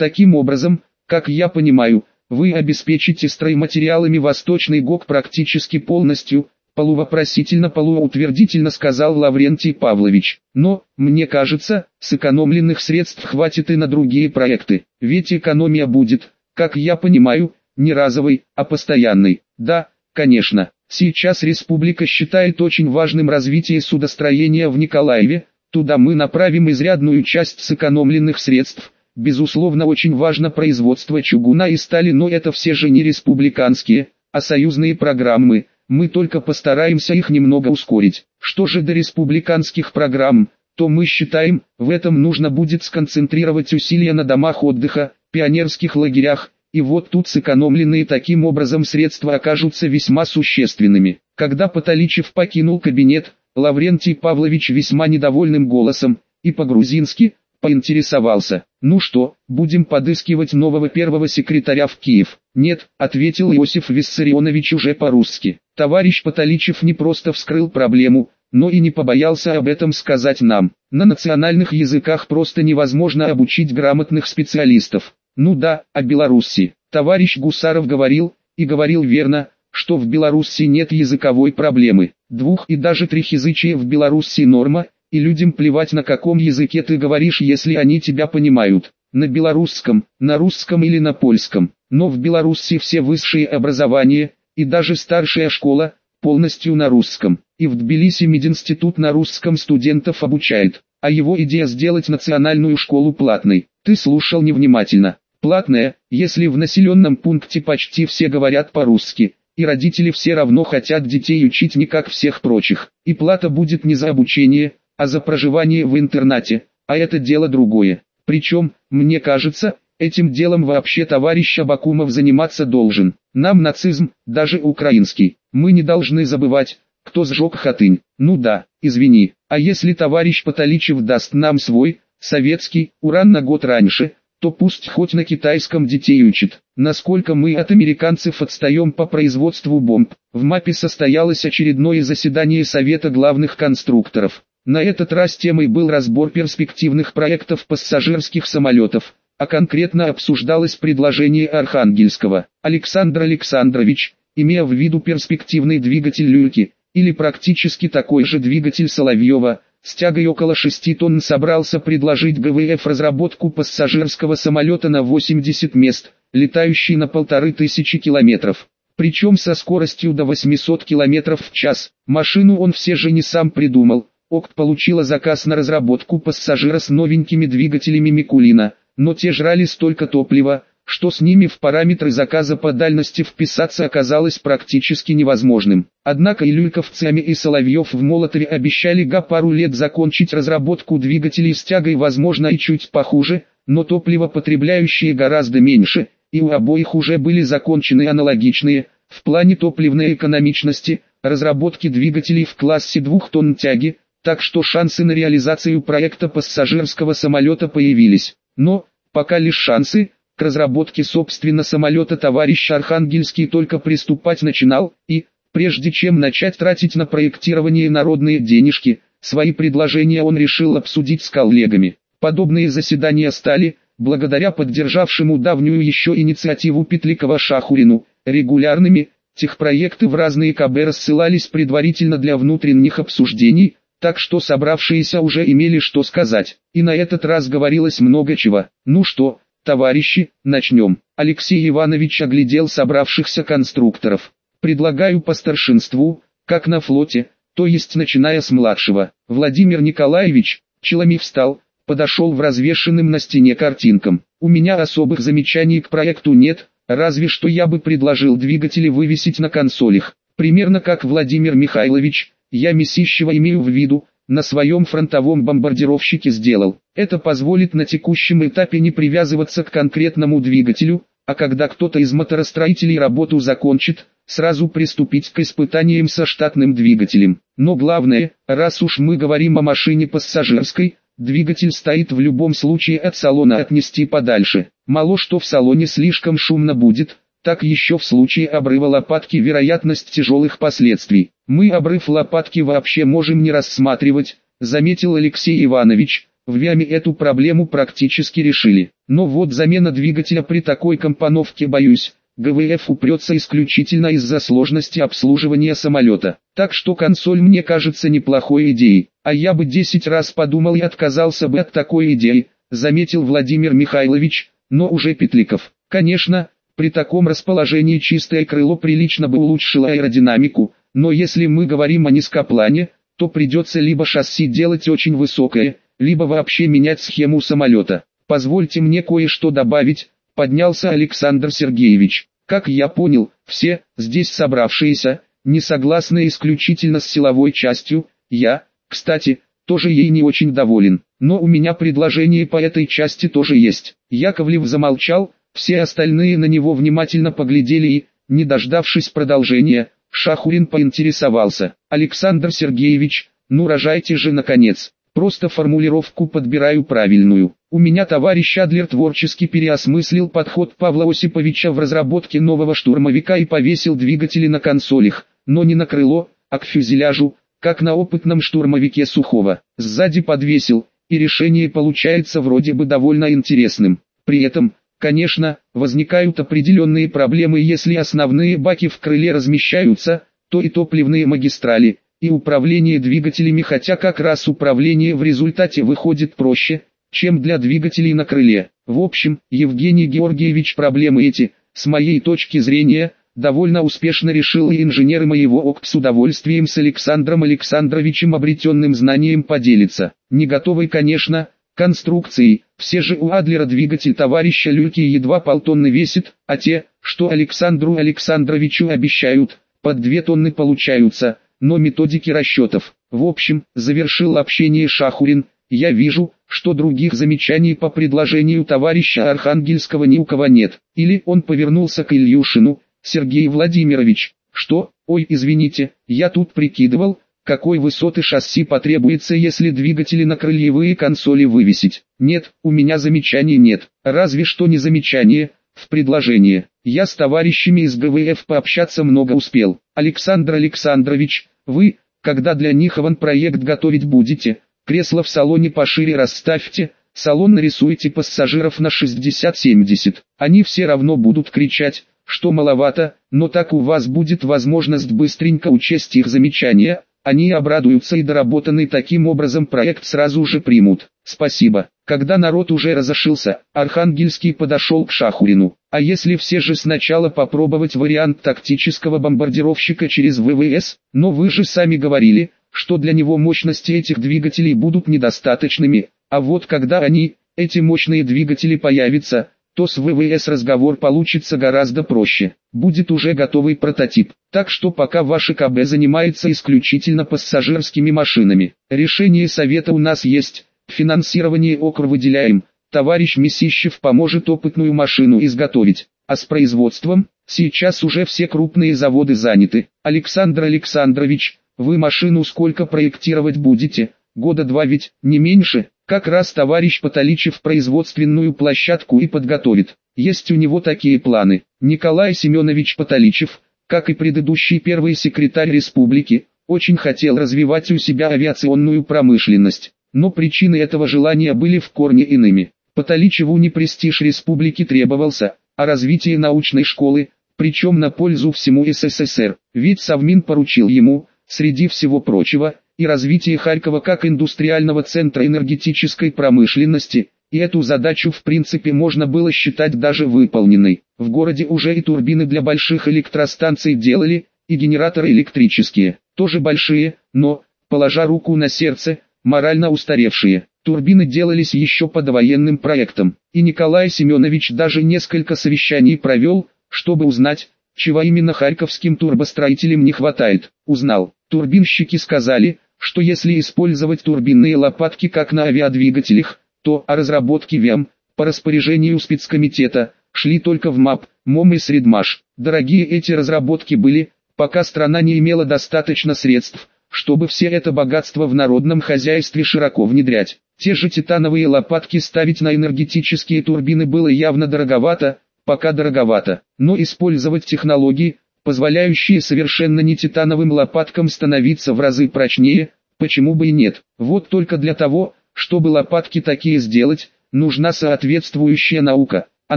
Таким образом, как я понимаю, вы обеспечите стройматериалами Восточный ГОК практически полностью, полувопросительно-полуутвердительно сказал Лаврентий Павлович. Но, мне кажется, сэкономленных средств хватит и на другие проекты, ведь экономия будет, как я понимаю, не разовой, а постоянной. Да, конечно, сейчас республика считает очень важным развитие судостроения в Николаеве, туда мы направим изрядную часть сэкономленных средств. Безусловно очень важно производство чугуна и стали, но это все же не республиканские, а союзные программы, мы только постараемся их немного ускорить. Что же до республиканских программ, то мы считаем, в этом нужно будет сконцентрировать усилия на домах отдыха, пионерских лагерях, и вот тут сэкономленные таким образом средства окажутся весьма существенными. Когда Потоличев покинул кабинет, Лаврентий Павлович весьма недовольным голосом, и по-грузински, поинтересовался, «Ну что, будем подыскивать нового первого секретаря в Киев?» «Нет», ответил Иосиф Виссарионович уже по-русски. Товарищ Потоличев не просто вскрыл проблему, но и не побоялся об этом сказать нам. На национальных языках просто невозможно обучить грамотных специалистов. Ну да, о Беларуси. Товарищ Гусаров говорил, и говорил верно, что в Беларуси нет языковой проблемы. Двух и даже трехязычие в Беларуси норма, и людям плевать на каком языке ты говоришь, если они тебя понимают. На белорусском, на русском или на польском. Но в Беларуси все высшие образования, и даже старшая школа, полностью на русском. И в Тбилиси мединститут на русском студентов обучает. А его идея сделать национальную школу платной. Ты слушал невнимательно. Платная, если в населенном пункте почти все говорят по-русски, и родители все равно хотят детей учить не как всех прочих. И плата будет не за обучение, а за проживание в интернате, а это дело другое. Причем, мне кажется, этим делом вообще товарищ Абакумов заниматься должен. Нам нацизм, даже украинский, мы не должны забывать, кто сжег Хатынь. Ну да, извини, а если товарищ Потоличев даст нам свой, советский, уран на год раньше, то пусть хоть на китайском детей учит. Насколько мы от американцев отстаем по производству бомб. В МАПе состоялось очередное заседание Совета главных конструкторов. На этот раз темой был разбор перспективных проектов пассажирских самолетов, а конкретно обсуждалось предложение Архангельского. Александр Александрович, имея в виду перспективный двигатель люльки, или практически такой же двигатель Соловьева, с тягой около 6 тонн собрался предложить ГВФ разработку пассажирского самолета на 80 мест, летающий на полторы тысячи километров. Причем со скоростью до 800 километров в час. Машину он все же не сам придумал, ОКТ получила заказ на разработку пассажира с новенькими двигателями Микулина, но те жрали столько топлива, что с ними в параметры заказа по дальности вписаться оказалось практически невозможным. Однако и Люльковцами и Соловьев в Молотове обещали га пару лет закончить разработку двигателей с тягой возможно и чуть похуже, но топливо потребляющие гораздо меньше, и у обоих уже были закончены аналогичные, в плане топливной экономичности, разработки двигателей в классе 2 тонн тяги, так что шансы на реализацию проекта пассажирского самолета появились. Но, пока лишь шансы, к разработке собственно самолета товарищ Архангельский только приступать начинал, и, прежде чем начать тратить на проектирование народные денежки, свои предложения он решил обсудить с коллегами. Подобные заседания стали, благодаря поддержавшему давнюю еще инициативу Петликова-Шахурину, регулярными, техпроекты в разные КБ рассылались предварительно для внутренних обсуждений, так что собравшиеся уже имели что сказать, и на этот раз говорилось много чего. Ну что, товарищи, начнем. Алексей Иванович оглядел собравшихся конструкторов. Предлагаю по старшинству, как на флоте, то есть начиная с младшего. Владимир Николаевич, Челами встал, подошел в развешенным на стене картинкам. У меня особых замечаний к проекту нет, разве что я бы предложил двигатели вывесить на консолях. Примерно как Владимир Михайлович, я Месищева имею в виду, на своем фронтовом бомбардировщике сделал. Это позволит на текущем этапе не привязываться к конкретному двигателю, а когда кто-то из моторостроителей работу закончит, сразу приступить к испытаниям со штатным двигателем. Но главное, раз уж мы говорим о машине пассажирской, двигатель стоит в любом случае от салона отнести подальше. Мало что в салоне слишком шумно будет, так еще в случае обрыва лопатки вероятность тяжелых последствий. Мы обрыв лопатки вообще можем не рассматривать, заметил Алексей Иванович, в ВИАМе эту проблему практически решили. Но вот замена двигателя при такой компоновке боюсь, ГВФ упрется исключительно из-за сложности обслуживания самолета. Так что консоль мне кажется неплохой идеей, а я бы 10 раз подумал и отказался бы от такой идеи, заметил Владимир Михайлович, но уже Петликов. Конечно, при таком расположении чистое крыло прилично бы улучшило аэродинамику, но если мы говорим о низкоплане, то придется либо шасси делать очень высокое, либо вообще менять схему самолета. Позвольте мне кое-что добавить, поднялся Александр Сергеевич. Как я понял, все, здесь собравшиеся, не согласны исключительно с силовой частью, я, кстати, тоже ей не очень доволен, но у меня предложение по этой части тоже есть. Яковлев замолчал, все остальные на него внимательно поглядели и, не дождавшись продолжения, Шахурин поинтересовался. Александр Сергеевич, ну рожайте же наконец. Просто формулировку подбираю правильную. У меня товарищ Адлер творчески переосмыслил подход Павла Осиповича в разработке нового штурмовика и повесил двигатели на консолях, но не на крыло, а к фюзеляжу, как на опытном штурмовике Сухого. Сзади подвесил, и решение получается вроде бы довольно интересным. При этом, конечно, возникают определенные проблемы если основные баки в крыле размещаются, то и топливные магистрали, и управление двигателями хотя как раз управление в результате выходит проще, чем для двигателей на крыле. В общем, Евгений Георгиевич проблемы эти, с моей точки зрения, довольно успешно решил и инженеры моего ОК с удовольствием с Александром Александровичем обретенным знанием поделиться. Не готовый, конечно, конструкцией, все же у Адлера двигатель товарища Люльки едва полтонны весит, а те, что Александру Александровичу обещают, под две тонны получаются – но методики расчетов. В общем, завершил общение Шахурин, я вижу, что других замечаний по предложению товарища Архангельского ни у кого нет. Или он повернулся к Ильюшину, Сергей Владимирович, что, ой извините, я тут прикидывал, какой высоты шасси потребуется если двигатели на крыльевые консоли вывесить. Нет, у меня замечаний нет, разве что не замечание, в предложение. Я с товарищами из ГВФ пообщаться много успел. Александр Александрович, вы, когда для них проект готовить будете, кресло в салоне пошире расставьте, салон нарисуйте пассажиров на 60-70. Они все равно будут кричать, что маловато, но так у вас будет возможность быстренько учесть их замечания, они обрадуются и доработанный таким образом проект сразу же примут. Спасибо. Когда народ уже разошился, Архангельский подошел к Шахурину. А если все же сначала попробовать вариант тактического бомбардировщика через ВВС? Но вы же сами говорили, что для него мощности этих двигателей будут недостаточными. А вот когда они, эти мощные двигатели появятся, то с ВВС разговор получится гораздо проще. Будет уже готовый прототип. Так что пока ваше КБ занимается исключительно пассажирскими машинами. Решение совета у нас есть, финансирование ОКР выделяем. Товарищ Месищев поможет опытную машину изготовить. А с производством, сейчас уже все крупные заводы заняты. Александр Александрович, вы машину сколько проектировать будете? Года два ведь, не меньше. Как раз товарищ Потоличев производственную площадку и подготовит. Есть у него такие планы. Николай Семенович Потоличев, как и предыдущий первый секретарь республики, очень хотел развивать у себя авиационную промышленность. Но причины этого желания были в корне иными. Потоличеву не престиж республики требовался, а развитие научной школы, причем на пользу всему СССР. Ведь Совмин поручил ему, среди всего прочего, и развитие Харькова как индустриального центра энергетической промышленности, и эту задачу в принципе можно было считать даже выполненной. В городе уже и турбины для больших электростанций делали, и генераторы электрические, тоже большие, но, положа руку на сердце, морально устаревшие. Турбины делались еще по довоенным проектам, и Николай Семенович даже несколько совещаний провел, чтобы узнать, чего именно харьковским турбостроителям не хватает. Узнал, турбинщики сказали, что если использовать турбинные лопатки как на авиадвигателях, то о разработке ВИАМ, по распоряжению спецкомитета, шли только в МАП, МОМ и Средмаш. Дорогие эти разработки были, пока страна не имела достаточно средств, чтобы все это богатство в народном хозяйстве широко внедрять. Те же титановые лопатки ставить на энергетические турбины было явно дороговато, пока дороговато, но использовать технологии, позволяющие совершенно не титановым лопаткам становиться в разы прочнее, почему бы и нет. Вот только для того, чтобы лопатки такие сделать, нужна соответствующая наука, а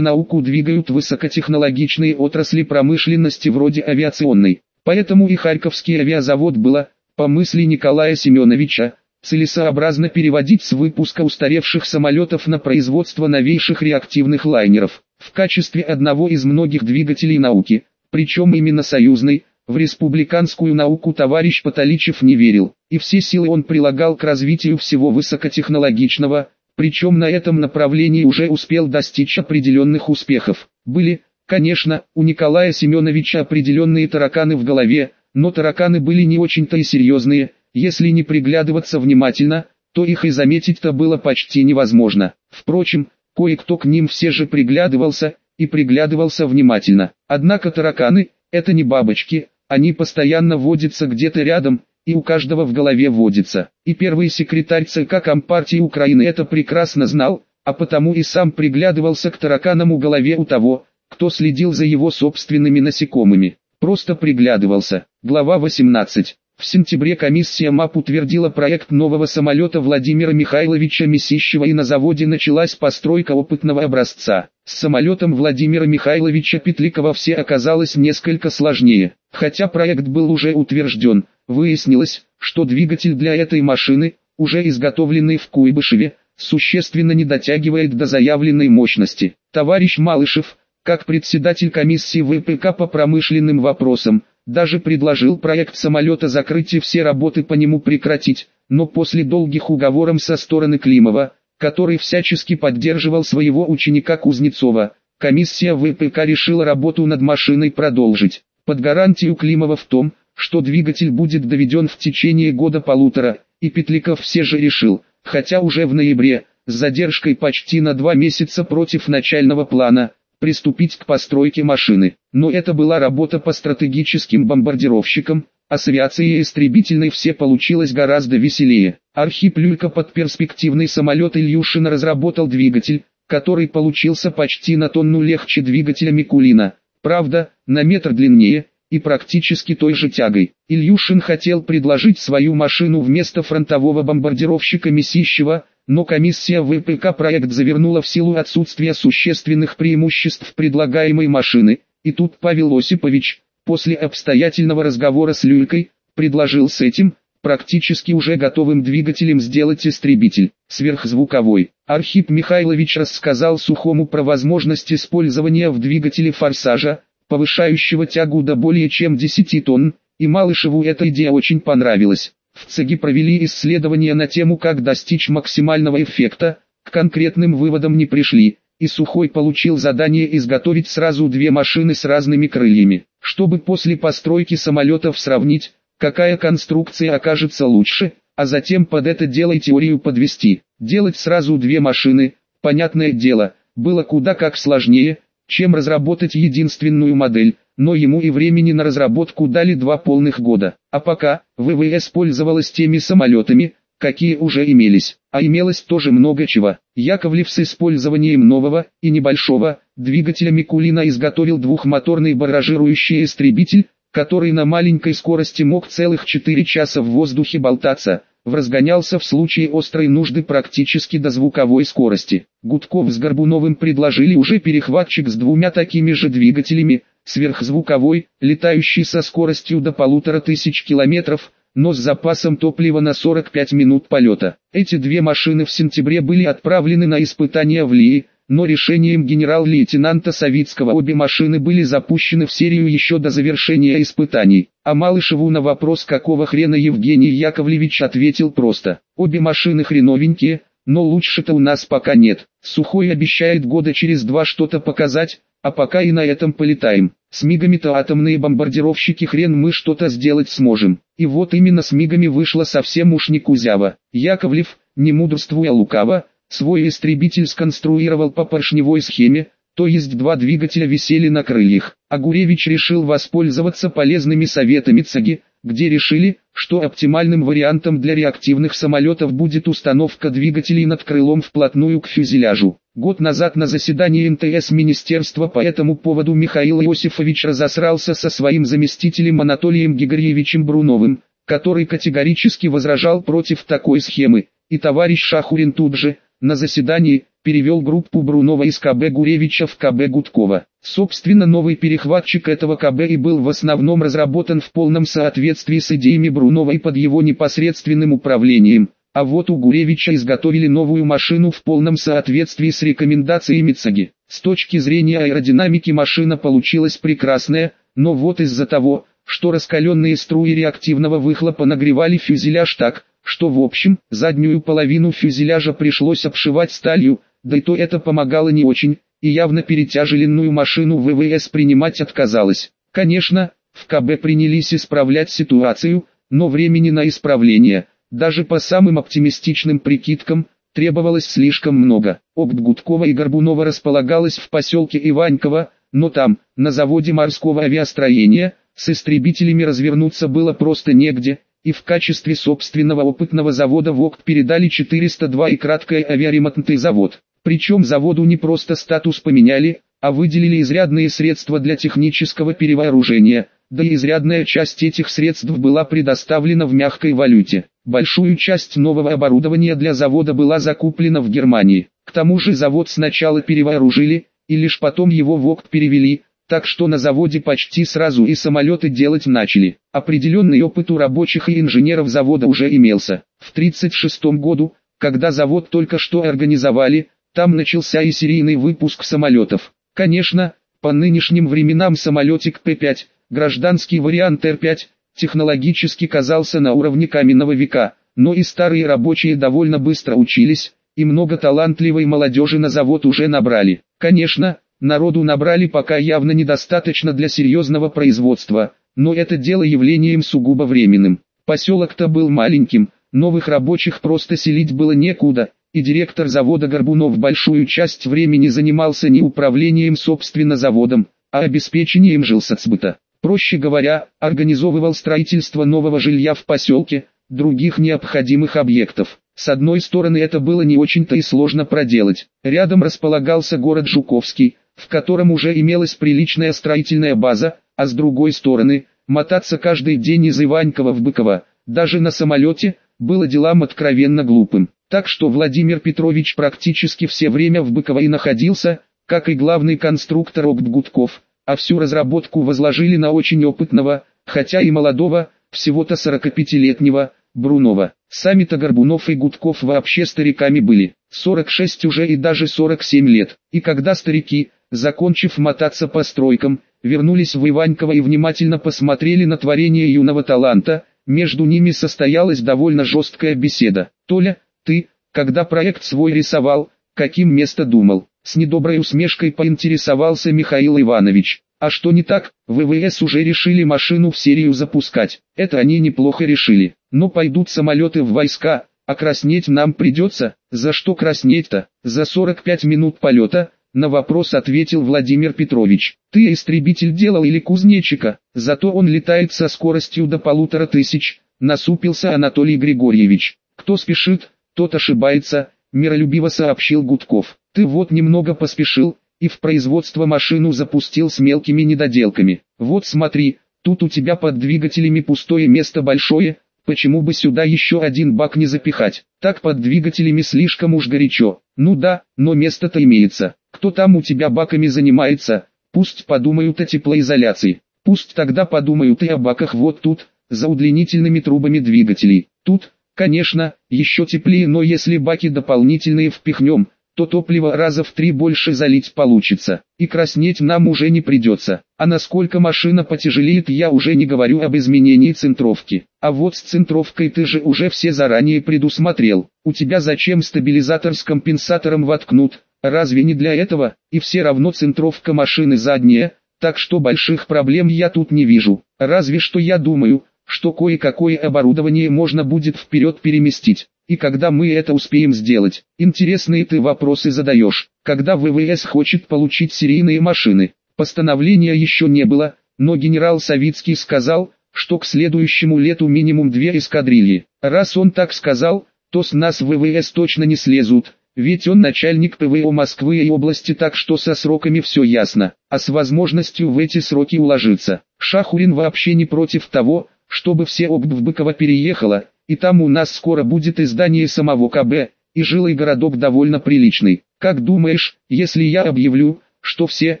науку двигают высокотехнологичные отрасли промышленности вроде авиационной. Поэтому и Харьковский авиазавод было, по мысли Николая Семеновича, целесообразно переводить с выпуска устаревших самолетов на производство новейших реактивных лайнеров. В качестве одного из многих двигателей науки, причем именно союзной, в республиканскую науку товарищ Патоличев не верил, и все силы он прилагал к развитию всего высокотехнологичного, причем на этом направлении уже успел достичь определенных успехов. Были, конечно, у Николая Семеновича определенные тараканы в голове, но тараканы были не очень-то и серьезные, если не приглядываться внимательно, то их и заметить-то было почти невозможно. Впрочем, кое-кто к ним все же приглядывался, и приглядывался внимательно. Однако тараканы – это не бабочки, они постоянно водятся где-то рядом, и у каждого в голове водится. И первый секретарь ЦК Компартии Украины это прекрасно знал, а потому и сам приглядывался к тараканам у голове у того, кто следил за его собственными насекомыми. Просто приглядывался. Глава 18. В сентябре комиссия МАП утвердила проект нового самолета Владимира Михайловича Месищева и на заводе началась постройка опытного образца. С самолетом Владимира Михайловича Петликова все оказалось несколько сложнее. Хотя проект был уже утвержден, выяснилось, что двигатель для этой машины, уже изготовленный в Куйбышеве, существенно не дотягивает до заявленной мощности. Товарищ Малышев, как председатель комиссии ВПК по промышленным вопросам, даже предложил проект самолета закрыть и все работы по нему прекратить, но после долгих уговоров со стороны Климова, который всячески поддерживал своего ученика Кузнецова, комиссия ВПК решила работу над машиной продолжить, под гарантию Климова в том, что двигатель будет доведен в течение года-полутора, и Петликов все же решил, хотя уже в ноябре, с задержкой почти на два месяца против начального плана, приступить к постройке машины. Но это была работа по стратегическим бомбардировщикам, а с авиацией истребительной все получилось гораздо веселее. Архип Люлька под перспективный самолет Ильюшина разработал двигатель, который получился почти на тонну легче двигателя Микулина. Правда, на метр длиннее, и практически той же тягой. Ильюшин хотел предложить свою машину вместо фронтового бомбардировщика Месищева, но комиссия ВПК проект завернула в силу отсутствия существенных преимуществ предлагаемой машины, и тут Павел Осипович, после обстоятельного разговора с Люлькой, предложил с этим, практически уже готовым двигателем сделать истребитель, сверхзвуковой. Архип Михайлович рассказал Сухому про возможность использования в двигателе форсажа, повышающего тягу до более чем 10 тонн, и Малышеву эта идея очень понравилась. В ЦЕГИ провели исследования на тему как достичь максимального эффекта, к конкретным выводам не пришли, и Сухой получил задание изготовить сразу две машины с разными крыльями, чтобы после постройки самолетов сравнить, какая конструкция окажется лучше, а затем под это дело и теорию подвести. Делать сразу две машины, понятное дело, было куда как сложнее, чем разработать единственную модель, но ему и времени на разработку дали два полных года. А пока, ВВС пользовалась теми самолетами, какие уже имелись, а имелось тоже много чего. Яковлев с использованием нового и небольшого двигателя Микулина изготовил двухмоторный баражирующий истребитель, который на маленькой скорости мог целых 4 часа в воздухе болтаться, разгонялся в случае острой нужды практически до звуковой скорости. Гудков с Горбуновым предложили уже перехватчик с двумя такими же двигателями, сверхзвуковой, летающий со скоростью до полутора тысяч километров, но с запасом топлива на 45 минут полета. Эти две машины в сентябре были отправлены на испытания в Лии, но решением генерал-лейтенанта Савицкого обе машины были запущены в серию еще до завершения испытаний. А Малышеву на вопрос какого хрена Евгений Яковлевич ответил просто, обе машины хреновенькие, но лучше-то у нас пока нет. Сухой обещает года через два что-то показать, а пока и на этом полетаем. С мигами-то атомные бомбардировщики хрен мы что-то сделать сможем. И вот именно с мигами вышло совсем уж не кузява. Яковлев, не мудрствуя лукаво, свой истребитель сконструировал по поршневой схеме, то есть два двигателя висели на крыльях. А Гуревич решил воспользоваться полезными советами ЦАГИ, где решили, что оптимальным вариантом для реактивных самолетов будет установка двигателей над крылом вплотную к фюзеляжу. Год назад на заседании МТС Министерства по этому поводу Михаил Иосифович разосрался со своим заместителем Анатолием Григорьевичем Бруновым, который категорически возражал против такой схемы, и товарищ Шахурин тут же, на заседании, перевел группу Брунова из КБ Гуревича в КБ Гудкова. Собственно новый перехватчик этого КБ и был в основном разработан в полном соответствии с идеями Брунова и под его непосредственным управлением. А вот у Гуревича изготовили новую машину в полном соответствии с рекомендациями ЦАГИ. С точки зрения аэродинамики машина получилась прекрасная, но вот из-за того, что раскаленные струи реактивного выхлопа нагревали фюзеляж так, что в общем, заднюю половину фюзеляжа пришлось обшивать сталью, да и то это помогало не очень, и явно перетяжеленную машину ВВС принимать отказалась. Конечно, в КБ принялись исправлять ситуацию, но времени на исправление, даже по самым оптимистичным прикидкам, требовалось слишком много. Опт Гудкова и Горбунова располагалась в поселке Иваньково, но там, на заводе морского авиастроения, с истребителями развернуться было просто негде, и в качестве собственного опытного завода в ОКТ передали 402 и краткое авиаремонтный завод. Причем заводу не просто статус поменяли, а выделили изрядные средства для технического перевооружения, да и изрядная часть этих средств была предоставлена в мягкой валюте. Большую часть нового оборудования для завода была закуплена в Германии. К тому же завод сначала перевооружили, и лишь потом его в ОКТ перевели, так что на заводе почти сразу и самолеты делать начали. Определенный опыт у рабочих и инженеров завода уже имелся. В 1936 году, когда завод только что организовали, там начался и серийный выпуск самолетов. Конечно, по нынешним временам самолетик П-5, гражданский вариант Р-5, технологически казался на уровне каменного века, но и старые рабочие довольно быстро учились, и много талантливой молодежи на завод уже набрали. Конечно, Народу набрали пока явно недостаточно для серьезного производства, но это дело явлением сугубо временным. Поселок-то был маленьким, новых рабочих просто селить было некуда, и директор завода Горбунов большую часть времени занимался не управлением собственно заводом, а обеспечением жилсоцбыта. Проще говоря, организовывал строительство нового жилья в поселке, других необходимых объектов. С одной стороны это было не очень-то и сложно проделать. Рядом располагался город Жуковский, в котором уже имелась приличная строительная база, а с другой стороны, мотаться каждый день из Иванькова в Быково, даже на самолете, было делом откровенно глупым. Так что Владимир Петрович практически все время в Быково и находился, как и главный конструктор Окт Гудков, а всю разработку возложили на очень опытного, хотя и молодого, всего-то 45-летнего, Брунова. Сами-то Горбунов и Гудков вообще стариками были, 46 уже и даже 47 лет. И когда старики, закончив мотаться по стройкам, вернулись в Иваньково и внимательно посмотрели на творение юного таланта, между ними состоялась довольно жесткая беседа. «Толя, ты, когда проект свой рисовал, каким место думал?» С недоброй усмешкой поинтересовался Михаил Иванович. А что не так, ВВС уже решили машину в серию запускать. Это они неплохо решили. Но пойдут самолеты в войска, а краснеть нам придется. За что краснеть-то? За 45 минут полета, на вопрос ответил Владимир Петрович. Ты истребитель делал или кузнечика, зато он летает со скоростью до полутора тысяч, насупился Анатолий Григорьевич. Кто спешит, тот ошибается, миролюбиво сообщил Гудков. Ты вот немного поспешил, и в производство машину запустил с мелкими недоделками. Вот смотри, тут у тебя под двигателями пустое место большое, почему бы сюда еще один бак не запихать? Так под двигателями слишком уж горячо. Ну да, но место-то имеется. Кто там у тебя баками занимается? Пусть подумают о теплоизоляции. Пусть тогда подумают и о баках вот тут, за удлинительными трубами двигателей. Тут, конечно, еще теплее, но если баки дополнительные впихнем, то топливо раза в три больше залить получится, и краснеть нам уже не придется. А насколько машина потяжелеет я уже не говорю об изменении центровки. А вот с центровкой ты же уже все заранее предусмотрел. У тебя зачем стабилизатор с компенсатором воткнут, Разве не для этого, и все равно центровка машины задняя, так что больших проблем я тут не вижу. Разве что я думаю, что кое-какое оборудование можно будет вперед переместить. И когда мы это успеем сделать? Интересные ты вопросы задаешь. Когда ВВС хочет получить серийные машины? Постановления еще не было, но генерал Савицкий сказал, что к следующему лету минимум две эскадрильи. Раз он так сказал, то с нас ВВС точно не слезут ведь он начальник ПВО Москвы и области так что со сроками все ясно, а с возможностью в эти сроки уложиться. Шахурин вообще не против того, чтобы все ОГБ в Быково переехало, и там у нас скоро будет издание самого КБ, и жилой городок довольно приличный. Как думаешь, если я объявлю, что все,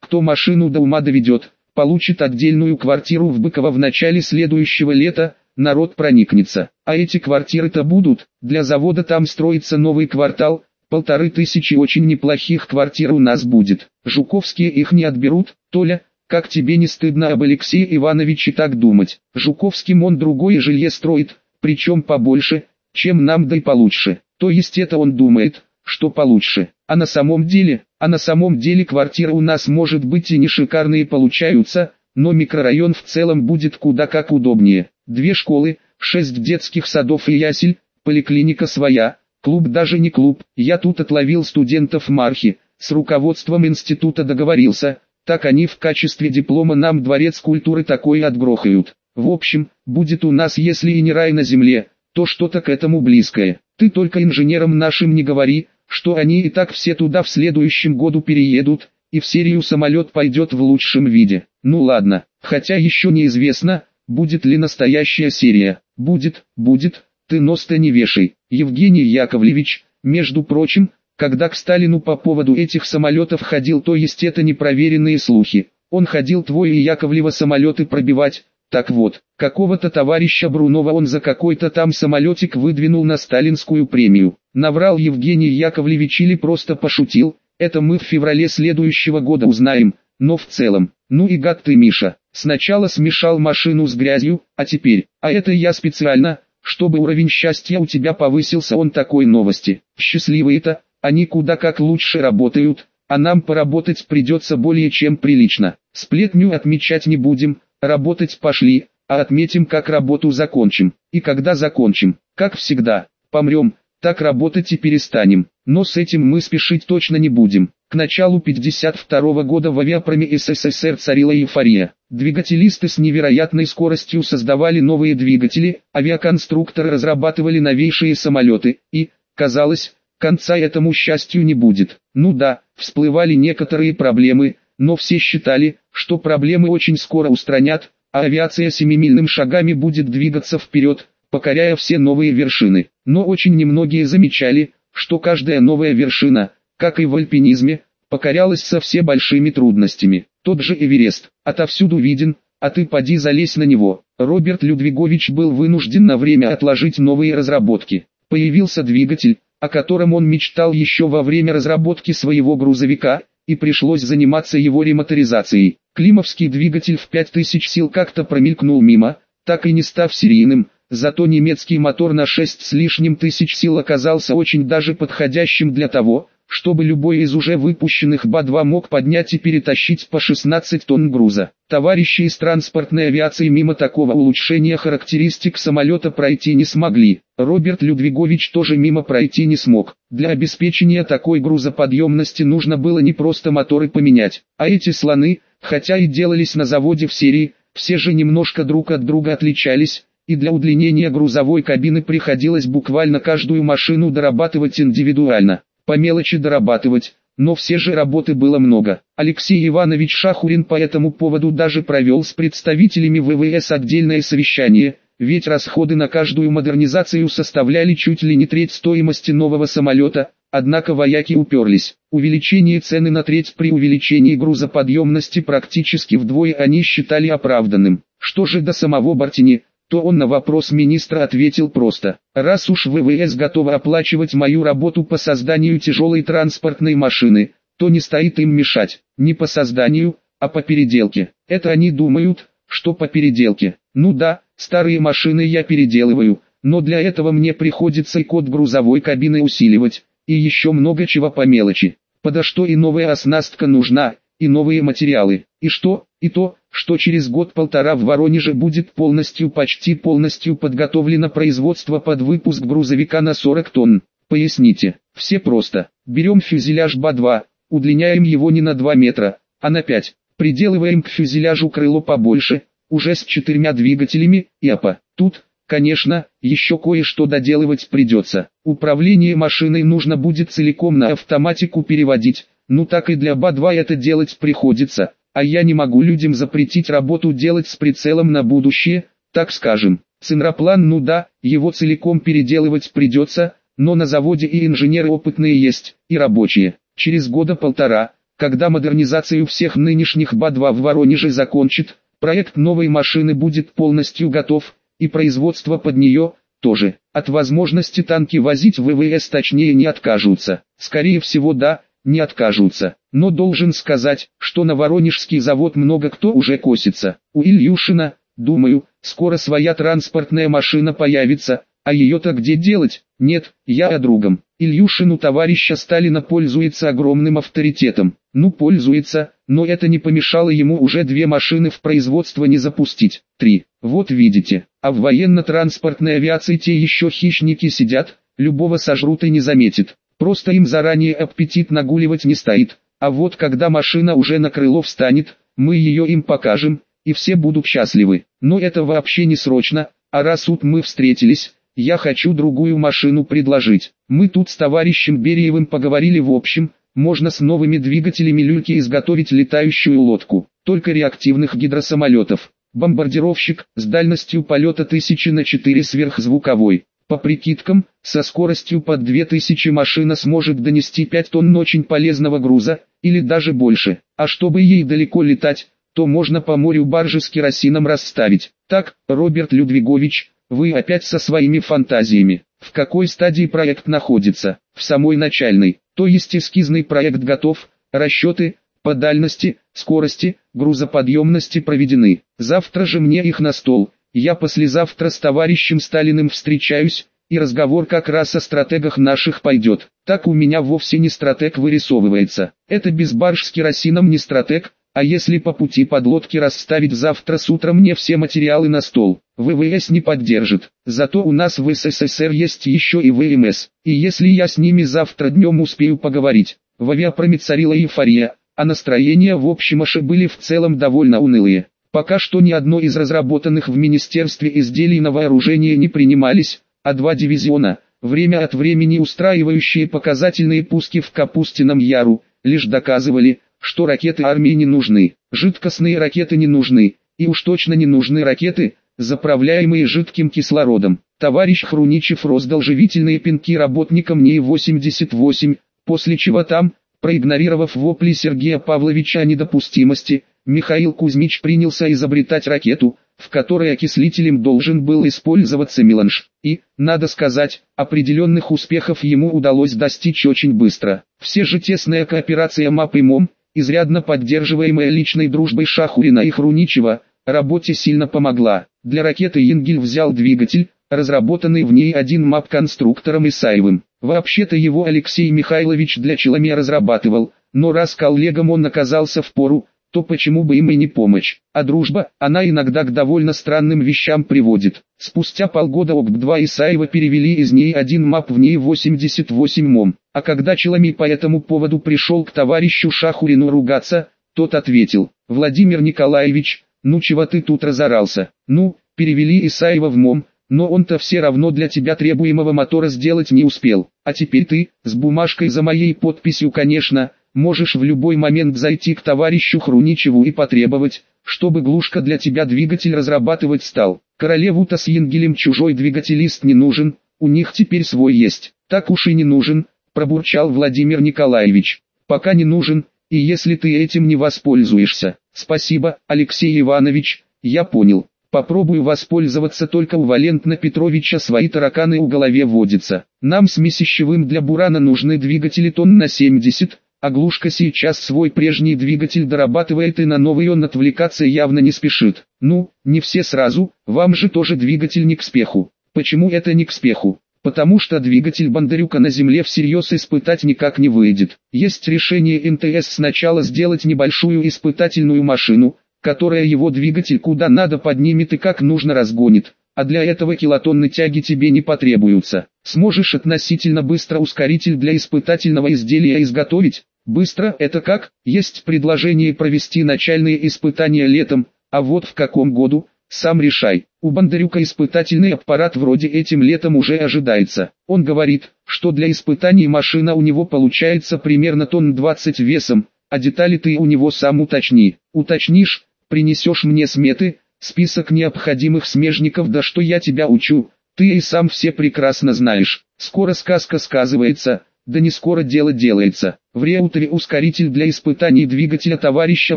кто машину до ума доведет, получит отдельную квартиру в Быково в начале следующего лета, народ проникнется. А эти квартиры-то будут, для завода там строится новый квартал, полторы тысячи очень неплохих квартир у нас будет. Жуковские их не отберут, Толя, как тебе не стыдно об Алексее Ивановиче так думать? Жуковским он другое жилье строит, причем побольше, чем нам да и получше. То есть это он думает, что получше. А на самом деле, а на самом деле квартиры у нас может быть и не шикарные получаются, но микрорайон в целом будет куда как удобнее. Две школы, шесть детских садов и ясель, поликлиника своя, клуб даже не клуб. Я тут отловил студентов Мархи, с руководством института договорился, так они в качестве диплома нам дворец культуры такой отгрохают. В общем, будет у нас если и не рай на земле, то что-то к этому близкое. Ты только инженерам нашим не говори, что они и так все туда в следующем году переедут, и в серию самолет пойдет в лучшем виде. Ну ладно, хотя еще неизвестно, будет ли настоящая серия. Будет, будет, ты нос-то не вешай. Евгений Яковлевич, между прочим, когда к Сталину по поводу этих самолетов ходил, то есть это непроверенные слухи. Он ходил твой и Яковлева самолеты пробивать, так вот, какого-то товарища Брунова он за какой-то там самолетик выдвинул на сталинскую премию. Наврал Евгений Яковлевич или просто пошутил, это мы в феврале следующего года узнаем, но в целом, ну и гад ты Миша, сначала смешал машину с грязью, а теперь, а это я специально, чтобы уровень счастья у тебя повысился он такой новости. Счастливые-то, они куда как лучше работают, а нам поработать придется более чем прилично. Сплетню отмечать не будем, Работать пошли, а отметим как работу закончим. И когда закончим, как всегда, помрем, так работать и перестанем. Но с этим мы спешить точно не будем. К началу 52 -го года в авиапроме СССР царила эйфория. Двигателисты с невероятной скоростью создавали новые двигатели, авиаконструкторы разрабатывали новейшие самолеты, и, казалось, конца этому счастью не будет. Ну да, всплывали некоторые проблемы, но все считали, что проблемы очень скоро устранят, а авиация семимильным шагами будет двигаться вперед, покоряя все новые вершины. Но очень немногие замечали, что каждая новая вершина, как и в альпинизме, покорялась со все большими трудностями. Тот же Эверест, отовсюду виден, а ты поди залезь на него. Роберт Людвигович был вынужден на время отложить новые разработки. Появился двигатель, о котором он мечтал еще во время разработки своего грузовика, и пришлось заниматься его ремоторизацией. Климовский двигатель в 5000 сил как-то промелькнул мимо, так и не став серийным, зато немецкий мотор на 6 с лишним тысяч сил оказался очень даже подходящим для того, чтобы любой из уже выпущенных БА-2 мог поднять и перетащить по 16 тонн груза. Товарищи из транспортной авиации мимо такого улучшения характеристик самолета пройти не смогли. Роберт Людвигович тоже мимо пройти не смог. Для обеспечения такой грузоподъемности нужно было не просто моторы поменять, а эти слоны, хотя и делались на заводе в серии, все же немножко друг от друга отличались, и для удлинения грузовой кабины приходилось буквально каждую машину дорабатывать индивидуально по мелочи дорабатывать, но все же работы было много. Алексей Иванович Шахурин по этому поводу даже провел с представителями ВВС отдельное совещание, ведь расходы на каждую модернизацию составляли чуть ли не треть стоимости нового самолета, однако вояки уперлись. Увеличение цены на треть при увеличении грузоподъемности практически вдвое они считали оправданным. Что же до самого Бартини, то он на вопрос министра ответил просто, раз уж ВВС готова оплачивать мою работу по созданию тяжелой транспортной машины, то не стоит им мешать, не по созданию, а по переделке. Это они думают, что по переделке. Ну да, старые машины я переделываю, но для этого мне приходится и код грузовой кабины усиливать, и еще много чего по мелочи. Подо что и новая оснастка нужна, и новые материалы, и что, и то, что через год-полтора в Воронеже будет полностью почти полностью подготовлено производство под выпуск грузовика на 40 тонн. Поясните, все просто. Берем фюзеляж БА-2, удлиняем его не на 2 метра, а на 5. Приделываем к фюзеляжу крыло побольше, уже с четырьмя двигателями, и апа. Тут, конечно, еще кое-что доделывать придется. Управление машиной нужно будет целиком на автоматику переводить, ну так и для БА-2 это делать приходится а я не могу людям запретить работу делать с прицелом на будущее, так скажем. Цинроплан ну да, его целиком переделывать придется, но на заводе и инженеры опытные есть, и рабочие. Через года полтора, когда модернизацию всех нынешних БА-2 в Воронеже закончит, проект новой машины будет полностью готов, и производство под нее тоже. От возможности танки возить в ВВС точнее не откажутся. Скорее всего да, не откажутся. Но должен сказать, что на Воронежский завод много кто уже косится. У Ильюшина, думаю, скоро своя транспортная машина появится, а ее-то где делать? Нет, я о другом. Ильюшин у товарища Сталина пользуется огромным авторитетом. Ну пользуется, но это не помешало ему уже две машины в производство не запустить. Три. Вот видите, а в военно-транспортной авиации те еще хищники сидят, любого сожрут и не заметит. Просто им заранее аппетит нагуливать не стоит. А вот когда машина уже на крыло встанет, мы ее им покажем, и все будут счастливы. Но это вообще не срочно, а раз тут мы встретились, я хочу другую машину предложить. Мы тут с товарищем Бериевым поговорили в общем, можно с новыми двигателями люльки изготовить летающую лодку, только реактивных гидросамолетов. Бомбардировщик с дальностью полета 1000 на 4 сверхзвуковой. По прикидкам, со скоростью под 2000 машина сможет донести 5 тонн очень полезного груза, или даже больше. А чтобы ей далеко летать, то можно по морю баржи с керосином расставить. Так, Роберт Людвигович, вы опять со своими фантазиями. В какой стадии проект находится? В самой начальной, то есть эскизный проект готов, расчеты, по дальности, скорости, грузоподъемности проведены. Завтра же мне их на стол. Я послезавтра с товарищем Сталиным встречаюсь, и разговор как раз о стратегах наших пойдет. Так у меня вовсе не стратег вырисовывается. Это без барж с керосином не стратег, а если по пути подлодки расставить завтра с утра мне все материалы на стол, ВВС не поддержит. Зато у нас в СССР есть еще и ВМС. И если я с ними завтра днем успею поговорить, в авиапроме царила эйфория, а настроения в общем аше были в целом довольно унылые. Пока что ни одно из разработанных в Министерстве изделий на вооружение не принимались, а два дивизиона, время от времени устраивающие показательные пуски в Капустином Яру, лишь доказывали, что ракеты армии не нужны, жидкостные ракеты не нужны, и уж точно не нужны ракеты, заправляемые жидким кислородом. Товарищ Хруничев роздал живительные пинки работникам НИИ-88, после чего там, проигнорировав вопли Сергея Павловича о недопустимости, Михаил Кузьмич принялся изобретать ракету, в которой окислителем должен был использоваться меланж. И, надо сказать, определенных успехов ему удалось достичь очень быстро. Все же тесная кооперация МАП и МОМ, изрядно поддерживаемая личной дружбой Шахурина и Хруничева, работе сильно помогла. Для ракеты Ингель взял двигатель, разработанный в ней один МАП-конструктором Исаевым. Вообще-то его Алексей Михайлович для Челоме разрабатывал, но раз коллегам он оказался в пору, то почему бы им и не помочь. А дружба, она иногда к довольно странным вещам приводит. Спустя полгода ОКБ-2 Исаева перевели из НИИ один МАП в НИИ 88 МОМ. А когда Челомей по этому поводу пришел к товарищу Шахурину ругаться, тот ответил, «Владимир Николаевич, ну чего ты тут разорался? Ну, перевели Исаева в МОМ, но он-то все равно для тебя требуемого мотора сделать не успел. А теперь ты, с бумажкой за моей подписью конечно, можешь в любой момент зайти к товарищу Хруничеву и потребовать, чтобы Глушко для тебя двигатель разрабатывать стал. Королеву-то с Янгелем чужой двигателист не нужен, у них теперь свой есть. Так уж и не нужен, пробурчал Владимир Николаевич. Пока не нужен, и если ты этим не воспользуешься. Спасибо, Алексей Иванович, я понял. Попробую воспользоваться только у Валентна Петровича свои тараканы у голове водятся. Нам с Месищевым для Бурана нужны двигатели тонн на 70, а Глушка сейчас свой прежний двигатель дорабатывает и на новый он отвлекаться явно не спешит. Ну, не все сразу, вам же тоже двигатель не к спеху. Почему это не к спеху? потому что двигатель Бондарюка на земле всерьез испытать никак не выйдет. Есть решение МТС сначала сделать небольшую испытательную машину, которая его двигатель куда надо поднимет и как нужно разгонит, а для этого килотонны тяги тебе не потребуются. Сможешь относительно быстро ускоритель для испытательного изделия изготовить? Быстро это как? Есть предложение провести начальные испытания летом, а вот в каком году – сам решай. У Бондарюка испытательный аппарат вроде этим летом уже ожидается. Он говорит, что для испытаний машина у него получается примерно тонн 20 весом, а детали ты у него сам уточни. Уточнишь, принесешь мне сметы, список необходимых смежников да что я тебя учу, ты и сам все прекрасно знаешь. Скоро сказка сказывается, да не скоро дело делается. В Реутере ускоритель для испытаний двигателя товарища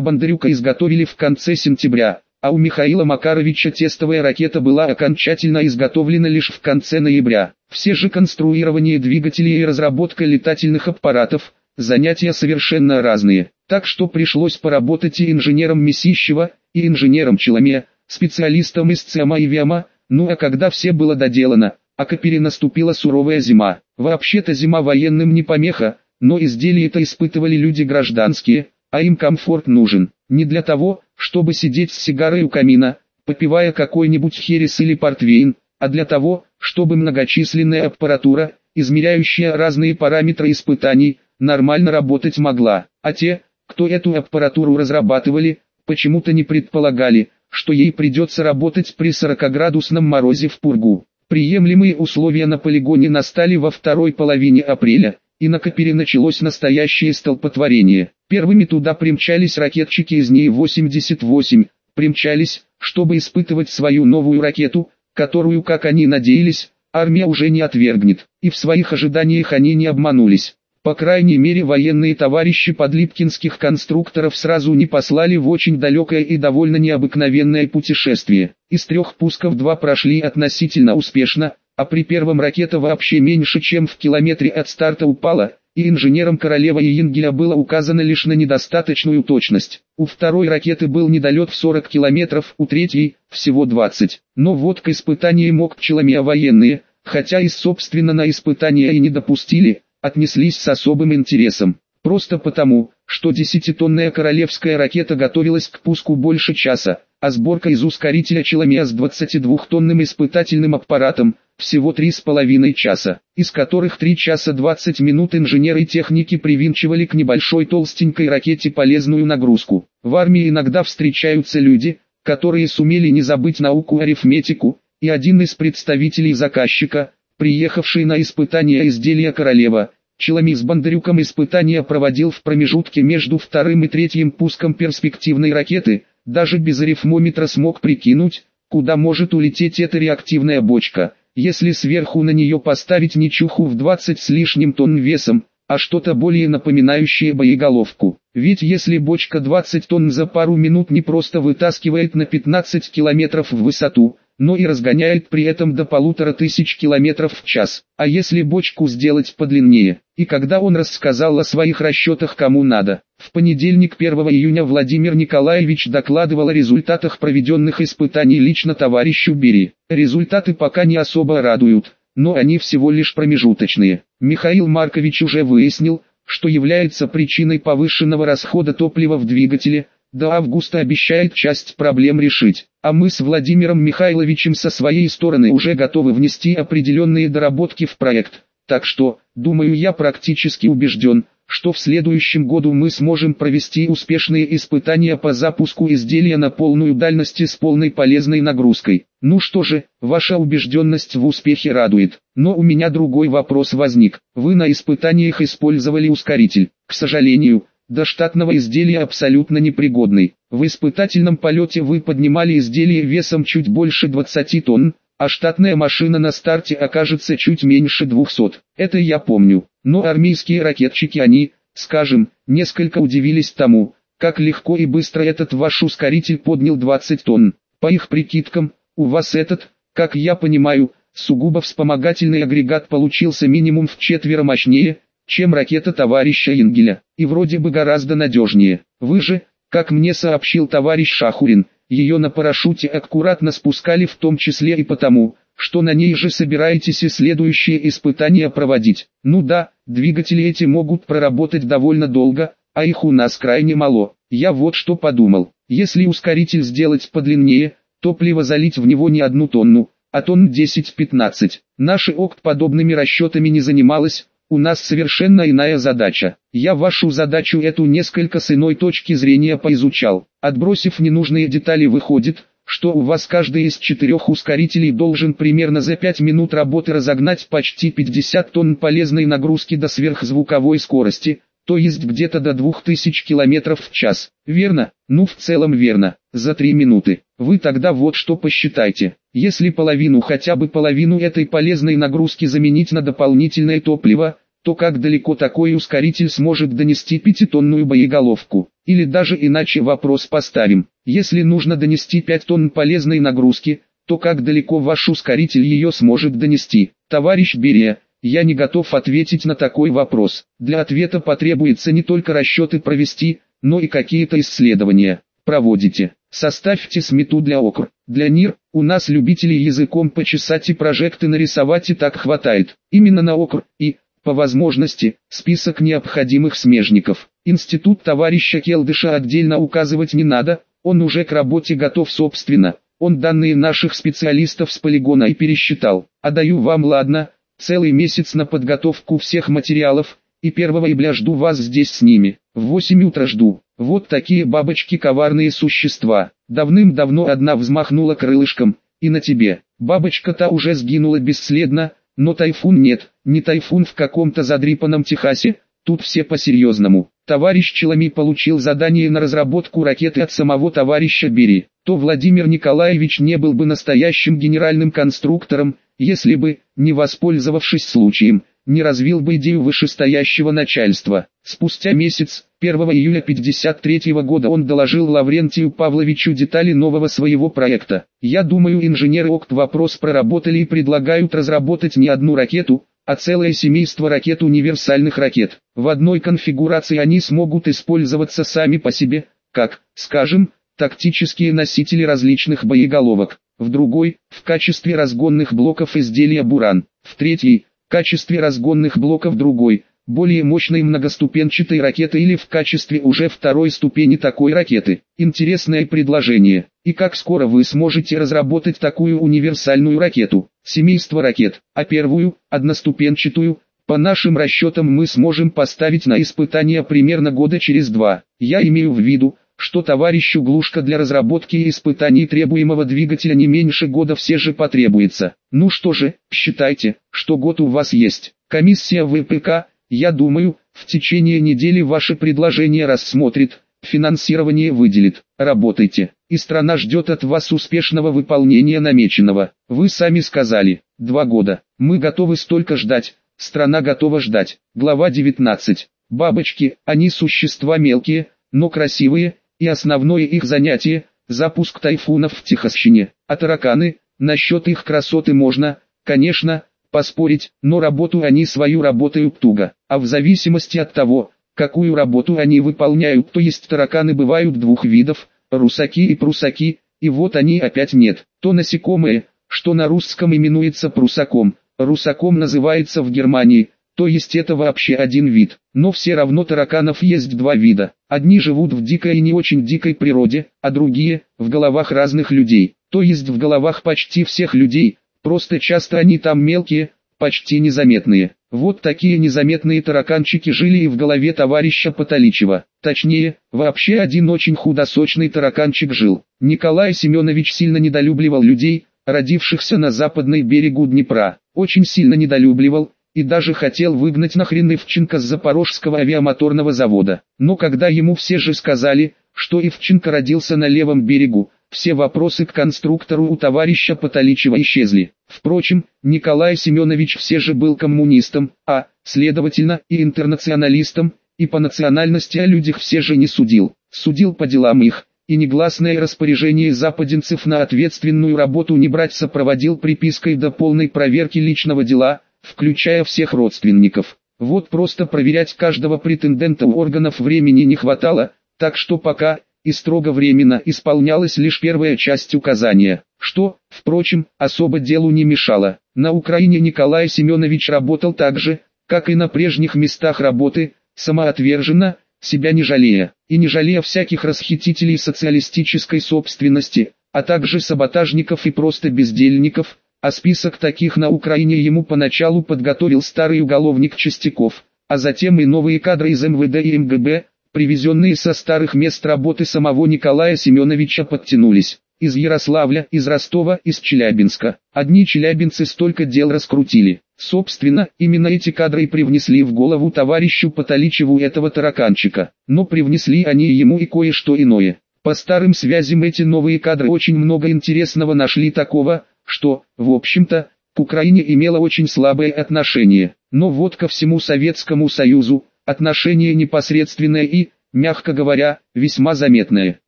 Бондарюка изготовили в конце сентября, а у Михаила Макаровича тестовая ракета была окончательно изготовлена лишь в конце ноября. Все же конструирование двигателей и разработка летательных аппаратов – занятия совершенно разные, так что пришлось поработать и инженером Месищева, и инженером Челоме, специалистом из ЦИАМа и ВИАМа, ну а когда все было доделано, а Капере наступила суровая зима. Вообще-то зима военным не помеха, но изделия-то испытывали люди гражданские, а им комфорт нужен. Не для того, чтобы сидеть с сигарой у камина, попивая какой-нибудь херес или портвейн, а для того, чтобы многочисленная аппаратура, измеряющая разные параметры испытаний, нормально работать могла. А те, кто эту аппаратуру разрабатывали, почему-то не предполагали, что ей придется работать при 40-градусном морозе в пургу. Приемлемые условия на полигоне настали во второй половине апреля, и на Капере началось настоящее столпотворение. Первыми туда примчались ракетчики из НИИ-88, примчались, чтобы испытывать свою новую ракету, которую, как они надеялись, армия уже не отвергнет, и в своих ожиданиях они не обманулись. По крайней мере военные товарищи подлипкинских конструкторов сразу не послали в очень далекое и довольно необыкновенное путешествие. Из трех пусков два прошли относительно успешно, а при первом ракета вообще меньше чем в километре от старта упала, и инженерам Королева и Ингеля было указано лишь на недостаточную точность. У второй ракеты был недолет в 40 километров, у третьей – всего 20. Но вот к испытанию мог пчелами военные, хотя и собственно на испытания и не допустили, отнеслись с особым интересом. Просто потому, что десятитонная королевская ракета готовилась к пуску больше часа, а сборка из ускорителя Челомея с 22-тонным испытательным аппаратом – всего три с половиной часа, из которых 3 часа 20 минут инженеры техники привинчивали к небольшой толстенькой ракете полезную нагрузку. В армии иногда встречаются люди, которые сумели не забыть науку арифметику, и один из представителей заказчика, приехавший на испытание изделия королева, Челами с Бондарюком испытания проводил в промежутке между вторым и третьим пуском перспективной ракеты, даже без арифмометра смог прикинуть, куда может улететь эта реактивная бочка, если сверху на нее поставить не чуху в 20 с лишним тонн весом, а что-то более напоминающее боеголовку. Ведь если бочка 20 тонн за пару минут не просто вытаскивает на 15 километров в высоту, но и разгоняет при этом до полутора тысяч километров в час. А если бочку сделать подлиннее? И когда он рассказал о своих расчетах кому надо, в понедельник 1 июня Владимир Николаевич докладывал о результатах проведенных испытаний лично товарищу Бери. Результаты пока не особо радуют, но они всего лишь промежуточные. Михаил Маркович уже выяснил, что является причиной повышенного расхода топлива в двигателе, до августа обещает часть проблем решить, а мы с Владимиром Михайловичем со своей стороны уже готовы внести определенные доработки в проект. Так что, думаю я практически убежден, что в следующем году мы сможем провести успешные испытания по запуску изделия на полную дальность с полной полезной нагрузкой. Ну что же, ваша убежденность в успехе радует. Но у меня другой вопрос возник. Вы на испытаниях использовали ускоритель. К сожалению, до штатного изделия абсолютно непригодный. В испытательном полете вы поднимали изделие весом чуть больше 20 тонн, а штатная машина на старте окажется чуть меньше 200. Это я помню. Но армейские ракетчики они, скажем, несколько удивились тому, как легко и быстро этот ваш ускоритель поднял 20 тонн. По их прикидкам, у вас этот, как я понимаю, сугубо вспомогательный агрегат получился минимум в четверо мощнее, чем ракета товарища Ингеля, и вроде бы гораздо надежнее. Вы же, как мне сообщил товарищ Шахурин, ее на парашюте аккуратно спускали в том числе и потому, что на ней же собираетесь и следующие испытания проводить. Ну да, двигатели эти могут проработать довольно долго, а их у нас крайне мало. Я вот что подумал, если ускоритель сделать подлиннее, топливо залить в него не одну тонну, а тонн 10-15. Наши ОКТ подобными расчетами не занималась, у нас совершенно иная задача. Я вашу задачу эту несколько с иной точки зрения поизучал. Отбросив ненужные детали выходит, что у вас каждый из четырех ускорителей должен примерно за 5 минут работы разогнать почти 50 тонн полезной нагрузки до сверхзвуковой скорости, то есть где-то до 2000 км в час. Верно? Ну в целом верно, за 3 минуты. Вы тогда вот что посчитайте. Если половину хотя бы половину этой полезной нагрузки заменить на дополнительное топливо, то как далеко такой ускоритель сможет донести пятитонную боеголовку? Или даже иначе вопрос поставим. Если нужно донести 5 тонн полезной нагрузки, то как далеко ваш ускоритель ее сможет донести? Товарищ Берия, я не готов ответить на такой вопрос. Для ответа потребуется не только расчеты провести, но и какие-то исследования. Проводите. Составьте смету для окр. Для НИР, у нас любителей языком почесать и прожекты нарисовать и так хватает. Именно на окр и, по возможности, список необходимых смежников. Институт товарища Келдыша отдельно указывать не надо, он уже к работе готов собственно. Он данные наших специалистов с полигона и пересчитал. А даю вам ладно, целый месяц на подготовку всех материалов, и первого ибля жду вас здесь с ними. В 8 утра жду. Вот такие бабочки коварные существа. Давным-давно одна взмахнула крылышком, и на тебе. Бабочка-то уже сгинула бесследно, но тайфун нет, не тайфун в каком-то задрипанном Техасе, тут все по-серьезному. Товарищ Челами получил задание на разработку ракеты от самого товарища Бери. То Владимир Николаевич не был бы настоящим генеральным конструктором, если бы, не воспользовавшись случаем, не развил бы идею вышестоящего начальства. Спустя месяц, 1 июля 1953 года он доложил Лаврентию Павловичу детали нового своего проекта. Я думаю инженеры ОКТ вопрос проработали и предлагают разработать не одну ракету, а целое семейство ракет универсальных ракет. В одной конфигурации они смогут использоваться сами по себе, как, скажем, тактические носители различных боеголовок. В другой, в качестве разгонных блоков изделия «Буран». В третьей, качестве разгонных блоков другой, более мощной многоступенчатой ракеты или в качестве уже второй ступени такой ракеты. Интересное предложение. И как скоро вы сможете разработать такую универсальную ракету, семейство ракет, а первую, одноступенчатую, по нашим расчетам мы сможем поставить на испытание примерно года через два. Я имею в виду, что товарищу Глушка для разработки и испытаний требуемого двигателя не меньше года все же потребуется. Ну что же, считайте, что год у вас есть. Комиссия ВПК, я думаю, в течение недели ваше предложение рассмотрит, финансирование выделит. Работайте, и страна ждет от вас успешного выполнения намеченного. Вы сами сказали, два года. Мы готовы столько ждать, страна готова ждать. Глава 19. Бабочки, они существа мелкие, но красивые, и основное их занятие – запуск тайфунов в Техасщине. А тараканы, насчет их красоты можно, конечно, поспорить, но работу они свою работают туго, а в зависимости от того, какую работу они выполняют, то есть тараканы бывают двух видов, русаки и прусаки, и вот они опять нет, то насекомые, что на русском именуется прусаком, русаком называется в Германии, то есть это вообще один вид. Но все равно тараканов есть два вида. Одни живут в дикой и не очень дикой природе, а другие – в головах разных людей. То есть в головах почти всех людей, просто часто они там мелкие, почти незаметные. Вот такие незаметные тараканчики жили и в голове товарища Потоличева. Точнее, вообще один очень худосочный тараканчик жил. Николай Семенович сильно недолюбливал людей, родившихся на западной берегу Днепра. Очень сильно недолюбливал, и даже хотел выгнать нахрен Ивченко с Запорожского авиамоторного завода. Но когда ему все же сказали, что Ивченко родился на левом берегу, все вопросы к конструктору у товарища Потоличева исчезли. Впрочем, Николай Семенович все же был коммунистом, а, следовательно, и интернационалистом, и по национальности о людях все же не судил. Судил по делам их, и негласное распоряжение западенцев на ответственную работу не брать сопроводил припиской до полной проверки личного дела, включая всех родственников. Вот просто проверять каждого претендента у органов времени не хватало, так что пока, и строго временно исполнялась лишь первая часть указания, что, впрочем, особо делу не мешало. На Украине Николай Семенович работал так же, как и на прежних местах работы, самоотверженно, себя не жалея, и не жалея всяких расхитителей социалистической собственности, а также саботажников и просто бездельников, а список таких на Украине ему поначалу подготовил старый уголовник Чистяков, а затем и новые кадры из МВД и МГБ, привезенные со старых мест работы самого Николая Семеновича подтянулись. Из Ярославля, из Ростова, из Челябинска. Одни челябинцы столько дел раскрутили, Собственно, именно эти кадры и привнесли в голову товарищу Потоличеву этого тараканчика. Но привнесли они ему и кое-что иное. По старым связям эти новые кадры очень много интересного нашли такого, что, в общем-то, к Украине имело очень слабое отношение. Но вот ко всему Советскому Союзу, отношение непосредственное и, мягко говоря, весьма заметное.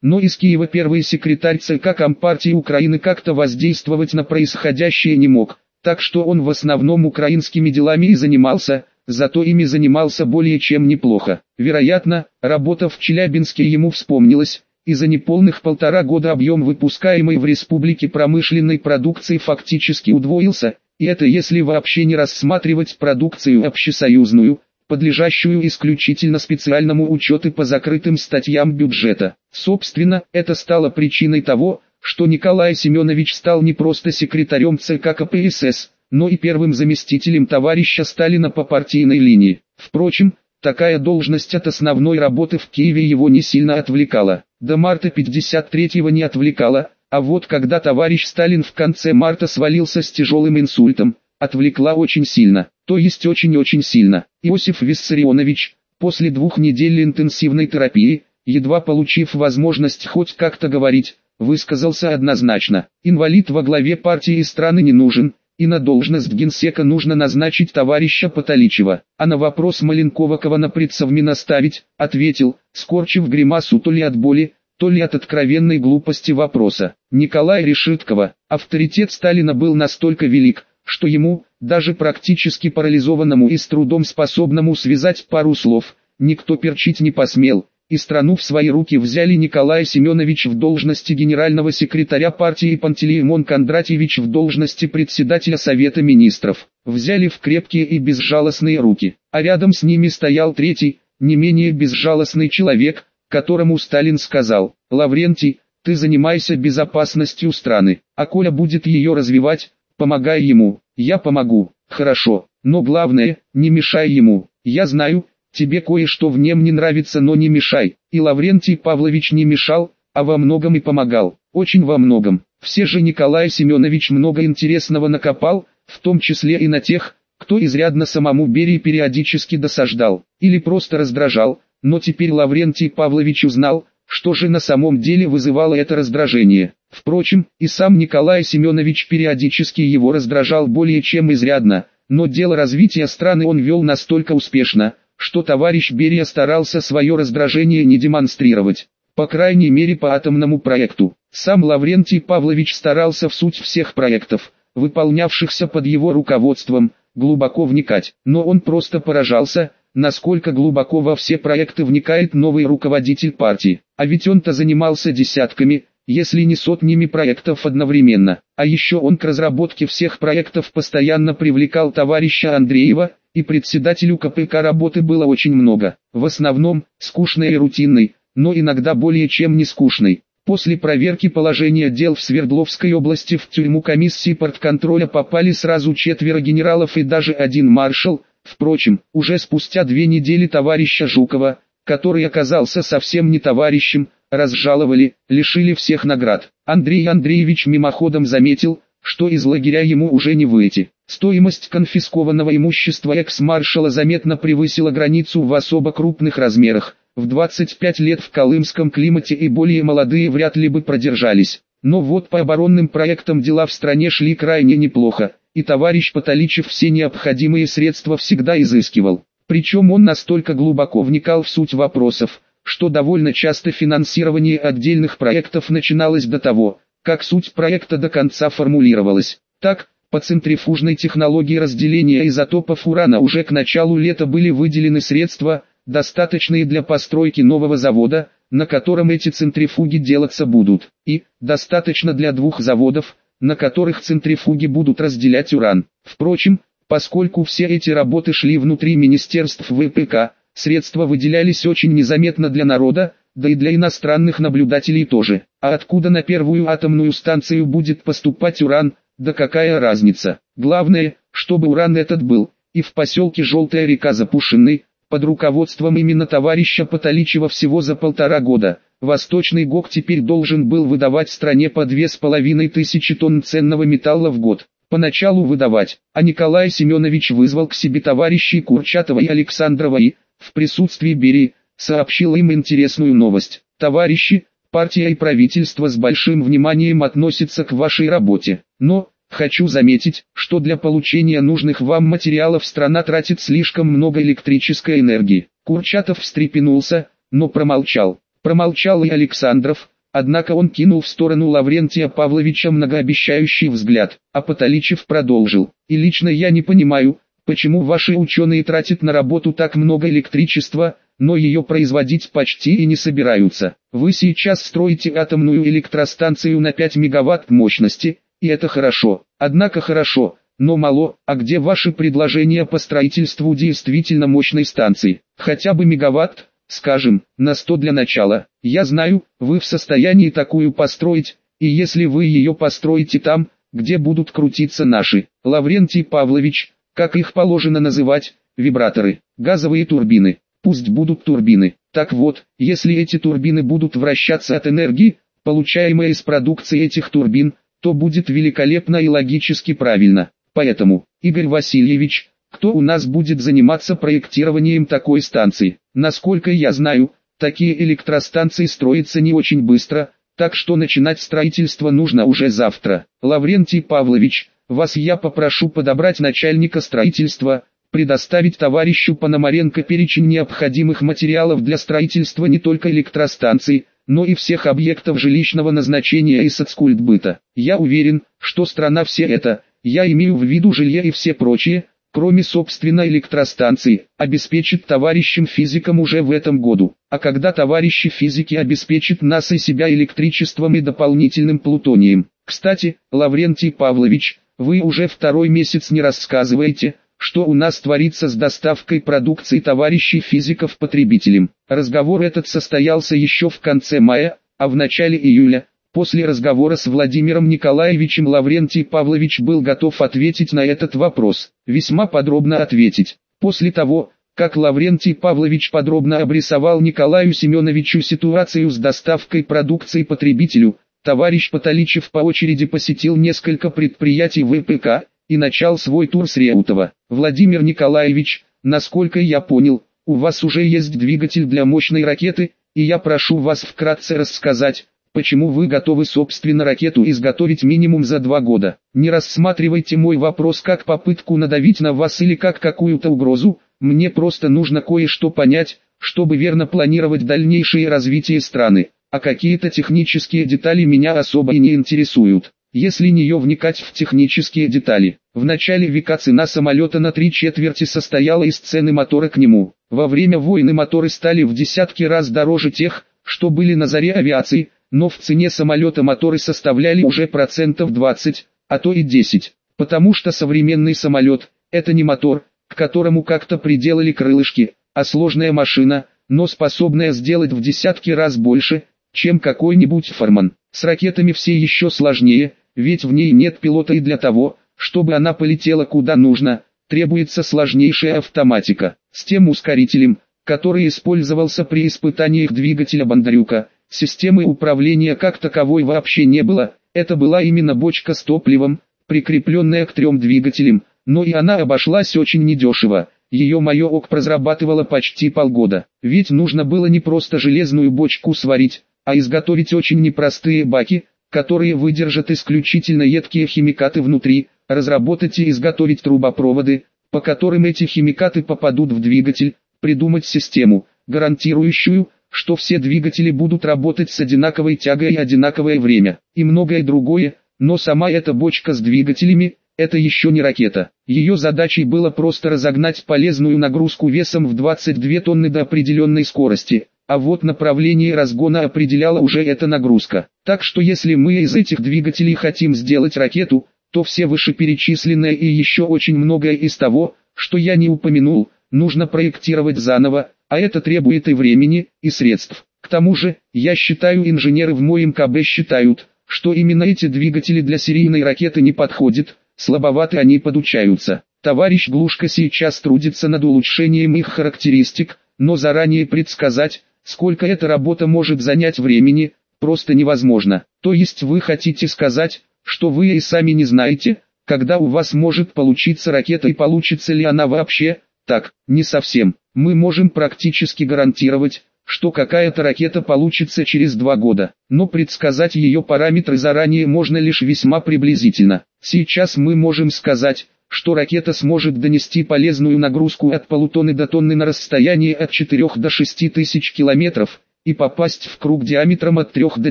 Но из Киева первый секретарь ЦК Компартии Украины как-то воздействовать на происходящее не мог, так что он в основном украинскими делами и занимался, зато ими занимался более чем неплохо. Вероятно, работа в Челябинске ему вспомнилась, и за неполных полтора года объем выпускаемой в республике промышленной продукции фактически удвоился, и это если вообще не рассматривать продукцию общесоюзную, подлежащую исключительно специальному учету по закрытым статьям бюджета. Собственно, это стало причиной того, что Николай Семенович стал не просто секретарем ЦК КПСС, но и первым заместителем товарища Сталина по партийной линии. Впрочем, такая должность от основной работы в Киеве его не сильно отвлекала. До марта 53-го не отвлекала, а вот когда товарищ Сталин в конце марта свалился с тяжелым инсультом, отвлекла очень сильно, то есть очень-очень сильно. Иосиф Виссарионович, после двух недель интенсивной терапии, едва получив возможность хоть как-то говорить, высказался однозначно. Инвалид во главе партии и страны не нужен, и на должность генсека нужно назначить товарища Потоличева. А на вопрос Маленкова кого на предсовмина ставить, ответил, скорчив гримасу то ли от боли, то ли от откровенной глупости вопроса. Николай Решиткова, авторитет Сталина был настолько велик, что ему, даже практически парализованному и с трудом способному связать пару слов, никто перчить не посмел, и страну в свои руки взяли Николай Семенович в должности генерального секретаря партии Пантелеймон Кондратьевич в должности председателя Совета Министров. Взяли в крепкие и безжалостные руки, а рядом с ними стоял третий, не менее безжалостный человек, которому Сталин сказал, «Лаврентий, ты занимайся безопасностью страны, а Коля будет ее развивать, помогай ему, я помогу, хорошо, но главное, не мешай ему, я знаю, тебе кое-что в нем не нравится, но не мешай. И Лаврентий Павлович не мешал, а во многом и помогал, очень во многом. Все же Николай Семенович много интересного накопал, в том числе и на тех, кто изрядно самому Берии периодически досаждал, или просто раздражал, но теперь Лаврентий Павлович узнал, что же на самом деле вызывало это раздражение. Впрочем, и сам Николай Семенович периодически его раздражал более чем изрядно, но дело развития страны он вел настолько успешно, что товарищ Берия старался свое раздражение не демонстрировать, по крайней мере по атомному проекту. Сам Лаврентий Павлович старался в суть всех проектов, выполнявшихся под его руководством, глубоко вникать, но он просто поражался, насколько глубоко во все проекты вникает новый руководитель партии, а ведь он-то занимался десятками, если не сотнями проектов одновременно, а еще он к разработке всех проектов постоянно привлекал товарища Андреева, и председателю КПК работы было очень много, в основном, скучной и рутинной, но иногда более чем не скучной. После проверки положения дел в Свердловской области в тюрьму комиссии портконтроля попали сразу четверо генералов и даже один маршал, впрочем, уже спустя две недели товарища Жукова, который оказался совсем не товарищем, разжаловали, лишили всех наград. Андрей Андреевич мимоходом заметил, что из лагеря ему уже не выйти. Стоимость конфискованного имущества экс-маршала заметно превысила границу в особо крупных размерах. В 25 лет в колымском климате и более молодые вряд ли бы продержались. Но вот по оборонным проектам дела в стране шли крайне неплохо, и товарищ Потоличев все необходимые средства всегда изыскивал. Причем он настолько глубоко вникал в суть вопросов, что довольно часто финансирование отдельных проектов начиналось до того, как суть проекта до конца формулировалась. Так, по центрифужной технологии разделения изотопов урана уже к началу лета были выделены средства, достаточные для постройки нового завода, на котором эти центрифуги делаться будут, и достаточно для двух заводов, на которых центрифуги будут разделять уран. Впрочем, поскольку все эти работы шли внутри министерств ВПК, средства выделялись очень незаметно для народа, да и для иностранных наблюдателей тоже. А откуда на первую атомную станцию будет поступать уран, да какая разница? Главное, чтобы уран этот был, и в поселке Желтая река запушенный, под руководством именно товарища Потоличева всего за полтора года, Восточный ГОК теперь должен был выдавать стране по две с половиной тысячи тонн ценного металла в год. поначалу выдавать, а Николай Семенович вызвал к себе товарищей Курчатова и Александрова и, в присутствии Берии, сообщил им интересную новость. Товарищи, партия и правительство с большим вниманием относятся к вашей работе, но, Хочу заметить, что для получения нужных вам материалов страна тратит слишком много электрической энергии. Курчатов встрепенулся, но промолчал. Промолчал и Александров, однако он кинул в сторону Лаврентия Павловича многообещающий взгляд, а Потоличев продолжил. И лично я не понимаю, почему ваши ученые тратят на работу так много электричества, но ее производить почти и не собираются. Вы сейчас строите атомную электростанцию на 5 мегаватт мощности, и это хорошо. Однако хорошо, но мало, а где ваши предложения по строительству действительно мощной станции? Хотя бы мегаватт, скажем, на 100 для начала. Я знаю, вы в состоянии такую построить, и если вы ее построите там, где будут крутиться наши, Лаврентий Павлович, как их положено называть, вибраторы, газовые турбины, пусть будут турбины. Так вот, если эти турбины будут вращаться от энергии, получаемой из продукции этих турбин, то будет великолепно и логически правильно. Поэтому, Игорь Васильевич, кто у нас будет заниматься проектированием такой станции? Насколько я знаю, такие электростанции строятся не очень быстро, так что начинать строительство нужно уже завтра. Лаврентий Павлович, вас я попрошу подобрать начальника строительства, предоставить товарищу Пономаренко перечень необходимых материалов для строительства не только электростанций, но и всех объектов жилищного назначения и соцкультбыта. Я уверен, что страна все это, я имею в виду жилье и все прочее, кроме собственно электростанции, обеспечит товарищам физикам уже в этом году. А когда товарищи физики обеспечат нас и себя электричеством и дополнительным плутонием. Кстати, Лаврентий Павлович, вы уже второй месяц не рассказываете, что у нас творится с доставкой продукции товарищей физиков потребителям. Разговор этот состоялся еще в конце мая, а в начале июля, после разговора с Владимиром Николаевичем Лаврентий Павлович был готов ответить на этот вопрос, весьма подробно ответить. После того, как Лаврентий Павлович подробно обрисовал Николаю Семеновичу ситуацию с доставкой продукции потребителю, товарищ Потоличев по очереди посетил несколько предприятий ВПК, и начал свой тур с Реутова. Владимир Николаевич, насколько я понял, у вас уже есть двигатель для мощной ракеты, и я прошу вас вкратце рассказать, почему вы готовы собственно ракету изготовить минимум за два года. Не рассматривайте мой вопрос как попытку надавить на вас или как какую-то угрозу, мне просто нужно кое-что понять, чтобы верно планировать дальнейшее развитие страны, а какие-то технические детали меня особо и не интересуют. Если не вникать в технические детали, в начале века цена самолета на три четверти состояла из цены мотора к нему. Во время войны моторы стали в десятки раз дороже тех, что были на заре авиации, но в цене самолета моторы составляли уже процентов 20, а то и 10, потому что современный самолет – это не мотор, к которому как-то приделали крылышки, а сложная машина, но способная сделать в десятки раз больше, чем какой-нибудь форман. С ракетами все еще сложнее, ведь в ней нет пилота и для того, чтобы она полетела куда нужно, требуется сложнейшая автоматика. С тем ускорителем, который использовался при испытаниях двигателя Бондарюка, системы управления как таковой вообще не было, это была именно бочка с топливом, прикрепленная к трем двигателям, но и она обошлась очень недешево. Ее ок разрабатывало почти полгода, ведь нужно было не просто железную бочку сварить, а изготовить очень непростые баки, которые выдержат исключительно едкие химикаты внутри, разработать и изготовить трубопроводы, по которым эти химикаты попадут в двигатель, придумать систему, гарантирующую, что все двигатели будут работать с одинаковой тягой и одинаковое время, и многое другое, но сама эта бочка с двигателями, это еще не ракета. Ее задачей было просто разогнать полезную нагрузку весом в 22 тонны до определенной скорости, а вот направление разгона определяла уже эта нагрузка. Так что если мы из этих двигателей хотим сделать ракету, то все вышеперечисленное и еще очень многое из того, что я не упомянул, нужно проектировать заново, а это требует и времени, и средств. К тому же, я считаю инженеры в моем КБ считают, что именно эти двигатели для серийной ракеты не подходят, слабоваты они подучаются. Товарищ Глушка сейчас трудится над улучшением их характеристик, но заранее предсказать, Сколько эта работа может занять времени, просто невозможно. То есть вы хотите сказать, что вы и сами не знаете, когда у вас может получиться ракета и получится ли она вообще, так, не совсем. Мы можем практически гарантировать, что какая-то ракета получится через два года, но предсказать ее параметры заранее можно лишь весьма приблизительно. Сейчас мы можем сказать, что ракета сможет донести полезную нагрузку от полутонны до тонны на расстояние от 4 до 6 тысяч километров, и попасть в круг диаметром от 3 до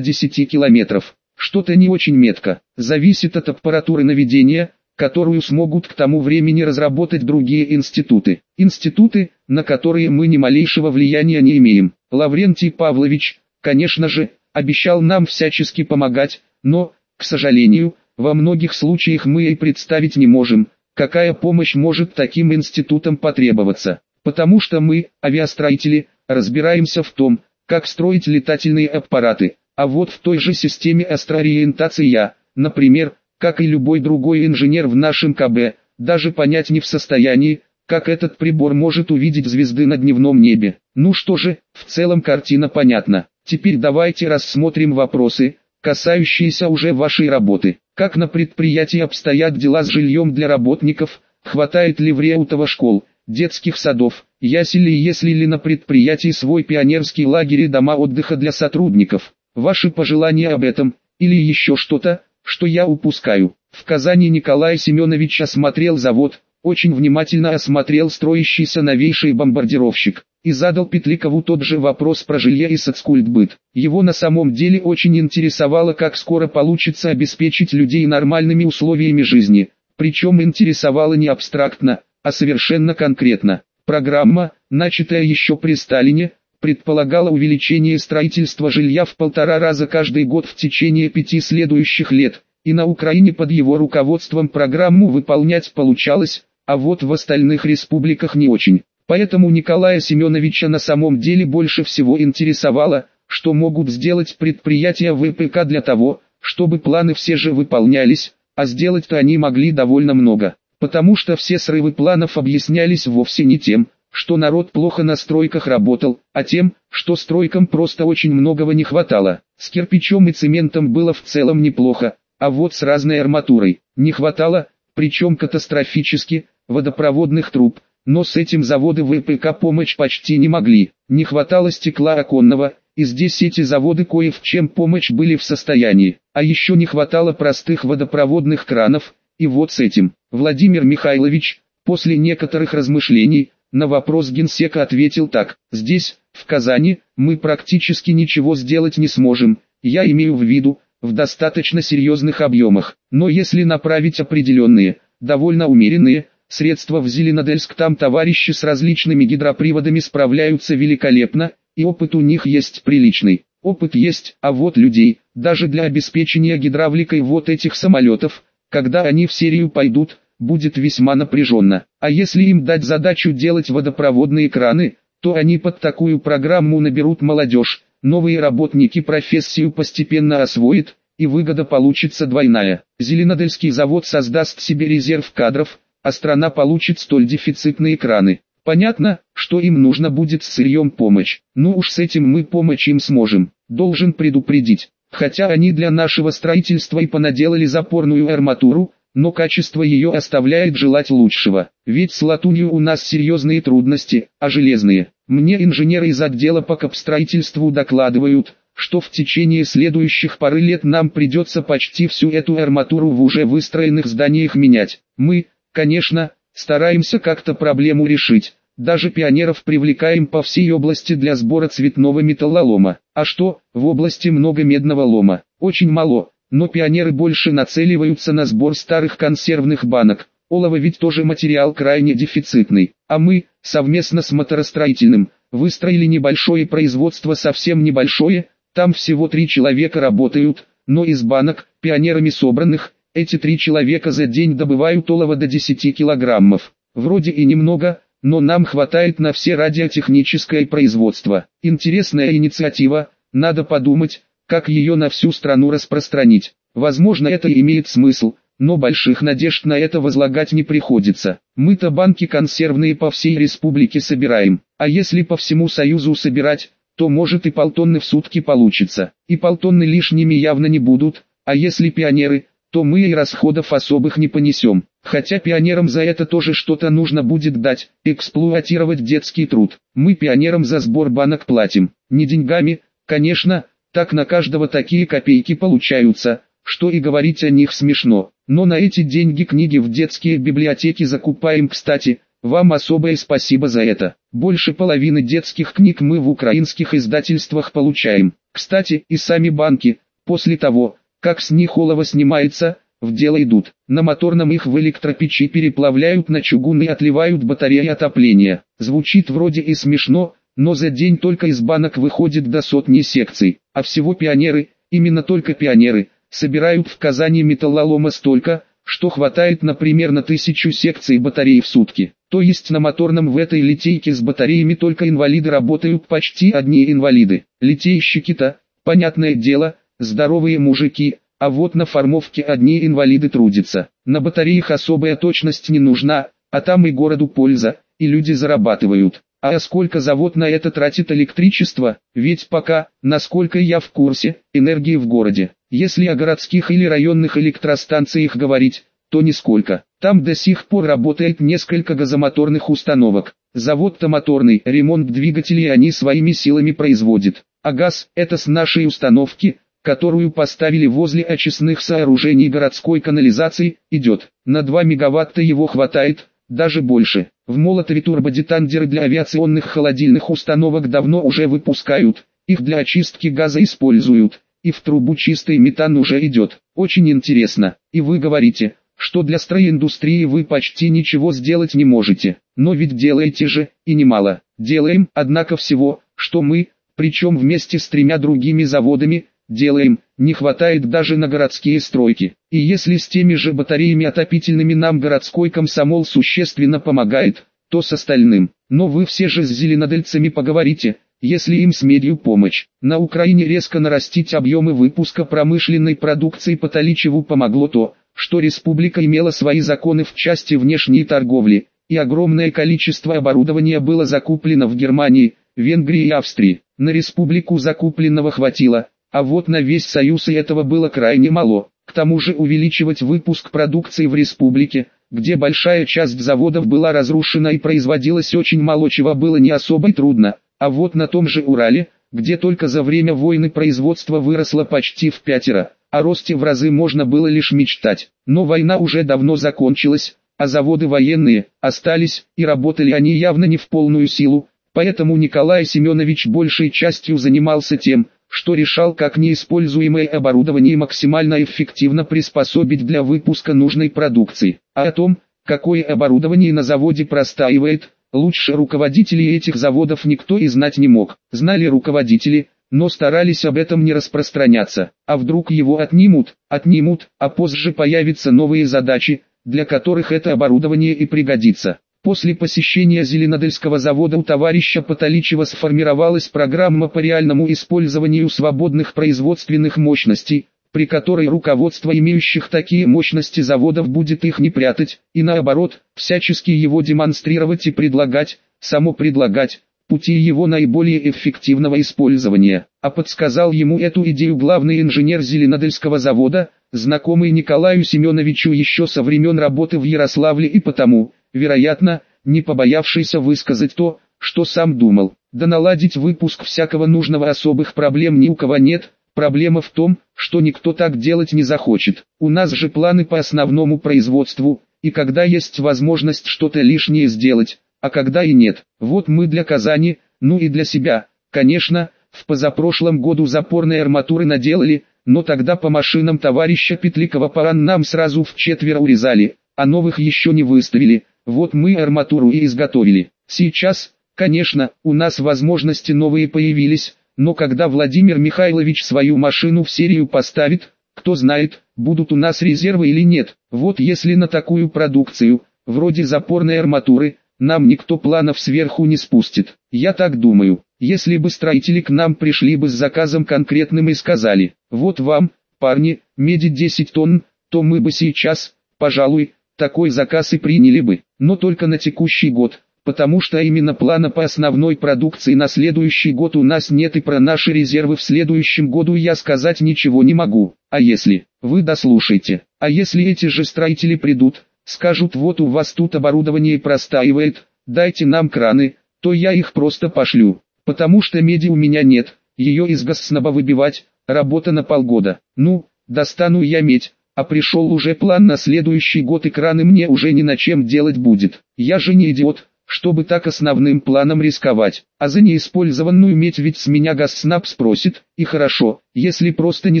10 километров. Что-то не очень метко, зависит от аппаратуры наведения, которую смогут к тому времени разработать другие институты. Институты, на которые мы ни малейшего влияния не имеем. Лаврентий Павлович, конечно же, обещал нам всячески помогать, но, к сожалению, во многих случаях мы и представить не можем, какая помощь может таким институтам потребоваться. Потому что мы, авиастроители, разбираемся в том, как строить летательные аппараты, а вот в той же системе астроориентации я, например, как и любой другой инженер в нашем КБ, даже понять не в состоянии, как этот прибор может увидеть звезды на дневном небе. Ну что же, в целом картина понятна. Теперь давайте рассмотрим вопросы, касающиеся уже вашей работы. Как на предприятии обстоят дела с жильем для работников, хватает ли в Реутово школ, детских садов, ясели и если ли на предприятии свой пионерский лагерь и дома отдыха для сотрудников. Ваши пожелания об этом, или еще что-то, что я упускаю. В Казани Николай Семенович осмотрел завод, очень внимательно осмотрел строящийся новейший бомбардировщик, и задал Петликову тот же вопрос про жилье и соцкультбыт. Его на самом деле очень интересовало, как скоро получится обеспечить людей нормальными условиями жизни, причем интересовало не абстрактно, а совершенно конкретно. Программа, начатая еще при Сталине, предполагала увеличение строительства жилья в полтора раза каждый год в течение пяти следующих лет, и на Украине под его руководством программу выполнять получалось, а вот в остальных республиках не очень. Поэтому Николая Семеновича на самом деле больше всего интересовало, что могут сделать предприятия ВПК для того, чтобы планы все же выполнялись, а сделать-то они могли довольно много, потому что все срывы планов объяснялись вовсе не тем, что народ плохо на стройках работал, а тем, что стройкам просто очень многого не хватало. С кирпичом и цементом было в целом неплохо, а вот с разной арматурой не хватало, причем катастрофически, водопроводных труб, но с этим заводы ВПК помочь почти не могли, не хватало стекла оконного, и здесь эти заводы кое в чем помочь были в состоянии, а еще не хватало простых водопроводных кранов, и вот с этим, Владимир Михайлович, после некоторых размышлений, на вопрос генсека ответил так, здесь, в Казани, мы практически ничего сделать не сможем, я имею в виду, в достаточно серьезных объемах, но если направить определенные, довольно умеренные, средства в Зеленодольск там товарищи с различными гидроприводами справляются великолепно, и опыт у них есть приличный. Опыт есть, а вот людей, даже для обеспечения гидравликой вот этих самолетов, когда они в серию пойдут, будет весьма напряженно. А если им дать задачу делать водопроводные краны, то они под такую программу наберут молодежь, новые работники профессию постепенно освоят, и выгода получится двойная. Зеленодольский завод создаст себе резерв кадров, а страна получит столь дефицитные краны. Понятно, что им нужно будет с сырьем помощь. Ну уж с этим мы помочь им сможем. Должен предупредить. Хотя они для нашего строительства и понаделали запорную арматуру, но качество ее оставляет желать лучшего. Ведь с латунью у нас серьезные трудности, а железные. Мне инженеры из отдела по капстроительству докладывают, что в течение следующих пары лет нам придется почти всю эту арматуру в уже выстроенных зданиях менять. Мы, конечно, стараемся как-то проблему решить. Даже пионеров привлекаем по всей области для сбора цветного металлолома. А что, в области много медного лома? Очень мало. Но пионеры больше нацеливаются на сбор старых консервных банок. Олово ведь тоже материал крайне дефицитный. А мы, совместно с моторостроительным, выстроили небольшое производство совсем небольшое, там всего три человека работают, но из банок, пионерами собранных, эти три человека за день добывают олово до 10 килограммов. Вроде и немного, но нам хватает на все радиотехническое производство. Интересная инициатива, надо подумать, как ее на всю страну распространить. Возможно это имеет смысл, но больших надежд на это возлагать не приходится. Мы-то банки консервные по всей республике собираем, а если по всему Союзу собирать, то может и полтонны в сутки получится. И полтонны лишними явно не будут, а если пионеры, то мы и расходов особых не понесем. Хотя пионерам за это тоже что-то нужно будет дать, эксплуатировать детский труд. Мы пионерам за сбор банок платим, не деньгами, конечно, так на каждого такие копейки получаются, что и говорить о них смешно. Но на эти деньги книги в детские библиотеки закупаем кстати, вам особое спасибо за это. Больше половины детских книг мы в украинских издательствах получаем. Кстати, и сами банки, после того, как с них олово снимается, в дело идут. На моторном их в электропечи переплавляют на чугун и отливают батареи отопления. Звучит вроде и смешно, но за день только из банок выходит до сотни секций. А всего пионеры, именно только пионеры, собирают в Казани металлолома столько, что хватает, на тысячу секций батарей в сутки. То есть на моторном в этой литейке с батареями только инвалиды работают почти одни инвалиды. Литейщики-то, понятное дело, здоровые мужики, а вот на формовке одни инвалиды трудятся. На батареях особая точность не нужна, а там и городу польза, и люди зарабатывают. А сколько завод на это тратит электричество, ведь пока, насколько я в курсе, энергии в городе. Если о городских или районных электростанциях говорить, то нисколько. Там до сих пор работает несколько газомоторных установок. Завод-то моторный, ремонт двигателей они своими силами производят. А газ – это с нашей установки, которую поставили возле очистных сооружений городской канализации, идет. На 2 мегаватта его хватает, даже больше. В Молотове турбодетандеры для авиационных холодильных установок давно уже выпускают, их для очистки газа используют, и в трубу чистый метан уже идет. Очень интересно. И вы говорите, что для стройиндустрии вы почти ничего сделать не можете. Но ведь делаете же, и немало. Делаем, однако всего, что мы, причем вместе с тремя другими заводами, делаем, не хватает даже на городские стройки. И если с теми же батареями отопительными нам городской комсомол существенно помогает, то с остальным. Но вы все же с зеленодельцами поговорите, если им с медью помощь. На Украине резко нарастить объемы выпуска промышленной продукции по Таличеву помогло то, что республика имела свои законы в части внешней торговли, и огромное количество оборудования было закуплено в Германии, Венгрии и Австрии. На республику закупленного хватило, а вот на весь Союз и этого было крайне мало. К тому же увеличивать выпуск продукции в республике, где большая часть заводов была разрушена и производилось очень мало чего было не особо трудно. А вот на том же Урале, где только за время войны производство выросло почти в пятеро, о росте в разы можно было лишь мечтать. Но война уже давно закончилась, а заводы военные остались, и работали они явно не в полную силу, поэтому Николай Семенович большей частью занимался тем, что решал как неиспользуемое оборудование максимально эффективно приспособить для выпуска нужной продукции. А о том, какое оборудование на заводе простаивает, лучше руководителей этих заводов никто и знать не мог. Знали руководители, но старались об этом не распространяться. А вдруг его отнимут, отнимут, а позже появятся новые задачи, для которых это оборудование и пригодится. После посещения Зеленодольского завода у товарища Потоличева сформировалась программа по реальному использованию свободных производственных мощностей, при которой руководство имеющих такие мощности заводов будет их не прятать, и наоборот, всячески его демонстрировать и предлагать, само предлагать, пути его наиболее эффективного использования. А подсказал ему эту идею главный инженер Зеленодольского завода, знакомый Николаю Семеновичу еще со времен работы в Ярославле и потому, вероятно, не побоявшийся высказать то, что сам думал. Да наладить выпуск всякого нужного особых проблем ни у кого нет, проблема в том, что никто так делать не захочет. У нас же планы по основному производству, и когда есть возможность что-то лишнее сделать, а когда и нет. Вот мы для Казани, ну и для себя, конечно, в позапрошлом году запорные арматуры наделали, но тогда по машинам товарища Петликова паран нам сразу в четверо урезали, а новых еще не выставили, вот мы арматуру и изготовили. Сейчас, конечно, у нас возможности новые появились, но когда Владимир Михайлович свою машину в серию поставит, кто знает, будут у нас резервы или нет. Вот если на такую продукцию, вроде запорной арматуры, нам никто планов сверху не спустит. Я так думаю, если бы строители к нам пришли бы с заказом конкретным и сказали, вот вам, парни, меди 10 тонн, то мы бы сейчас, пожалуй, такой заказ и приняли бы, но только на текущий год, потому что именно плана по основной продукции на следующий год у нас нет и про наши резервы в следующем году я сказать ничего не могу. А если, вы дослушайте, а если эти же строители придут, скажут вот у вас тут оборудование простаивает, дайте нам краны, то я их просто пошлю, потому что меди у меня нет, ее из госснаба выбивать, работа на полгода. Ну, достану я медь, а пришел уже план на следующий год и краны мне уже ни на чем делать будет. Я же не идиот, чтобы так основным планом рисковать. А за неиспользованную медь ведь с меня Гасснаб спросит, и хорошо, если просто не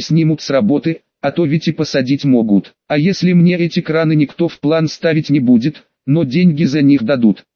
снимут с работы, а то ведь и посадить могут. А если мне эти краны никто в план ставить не будет, но деньги за них дадут,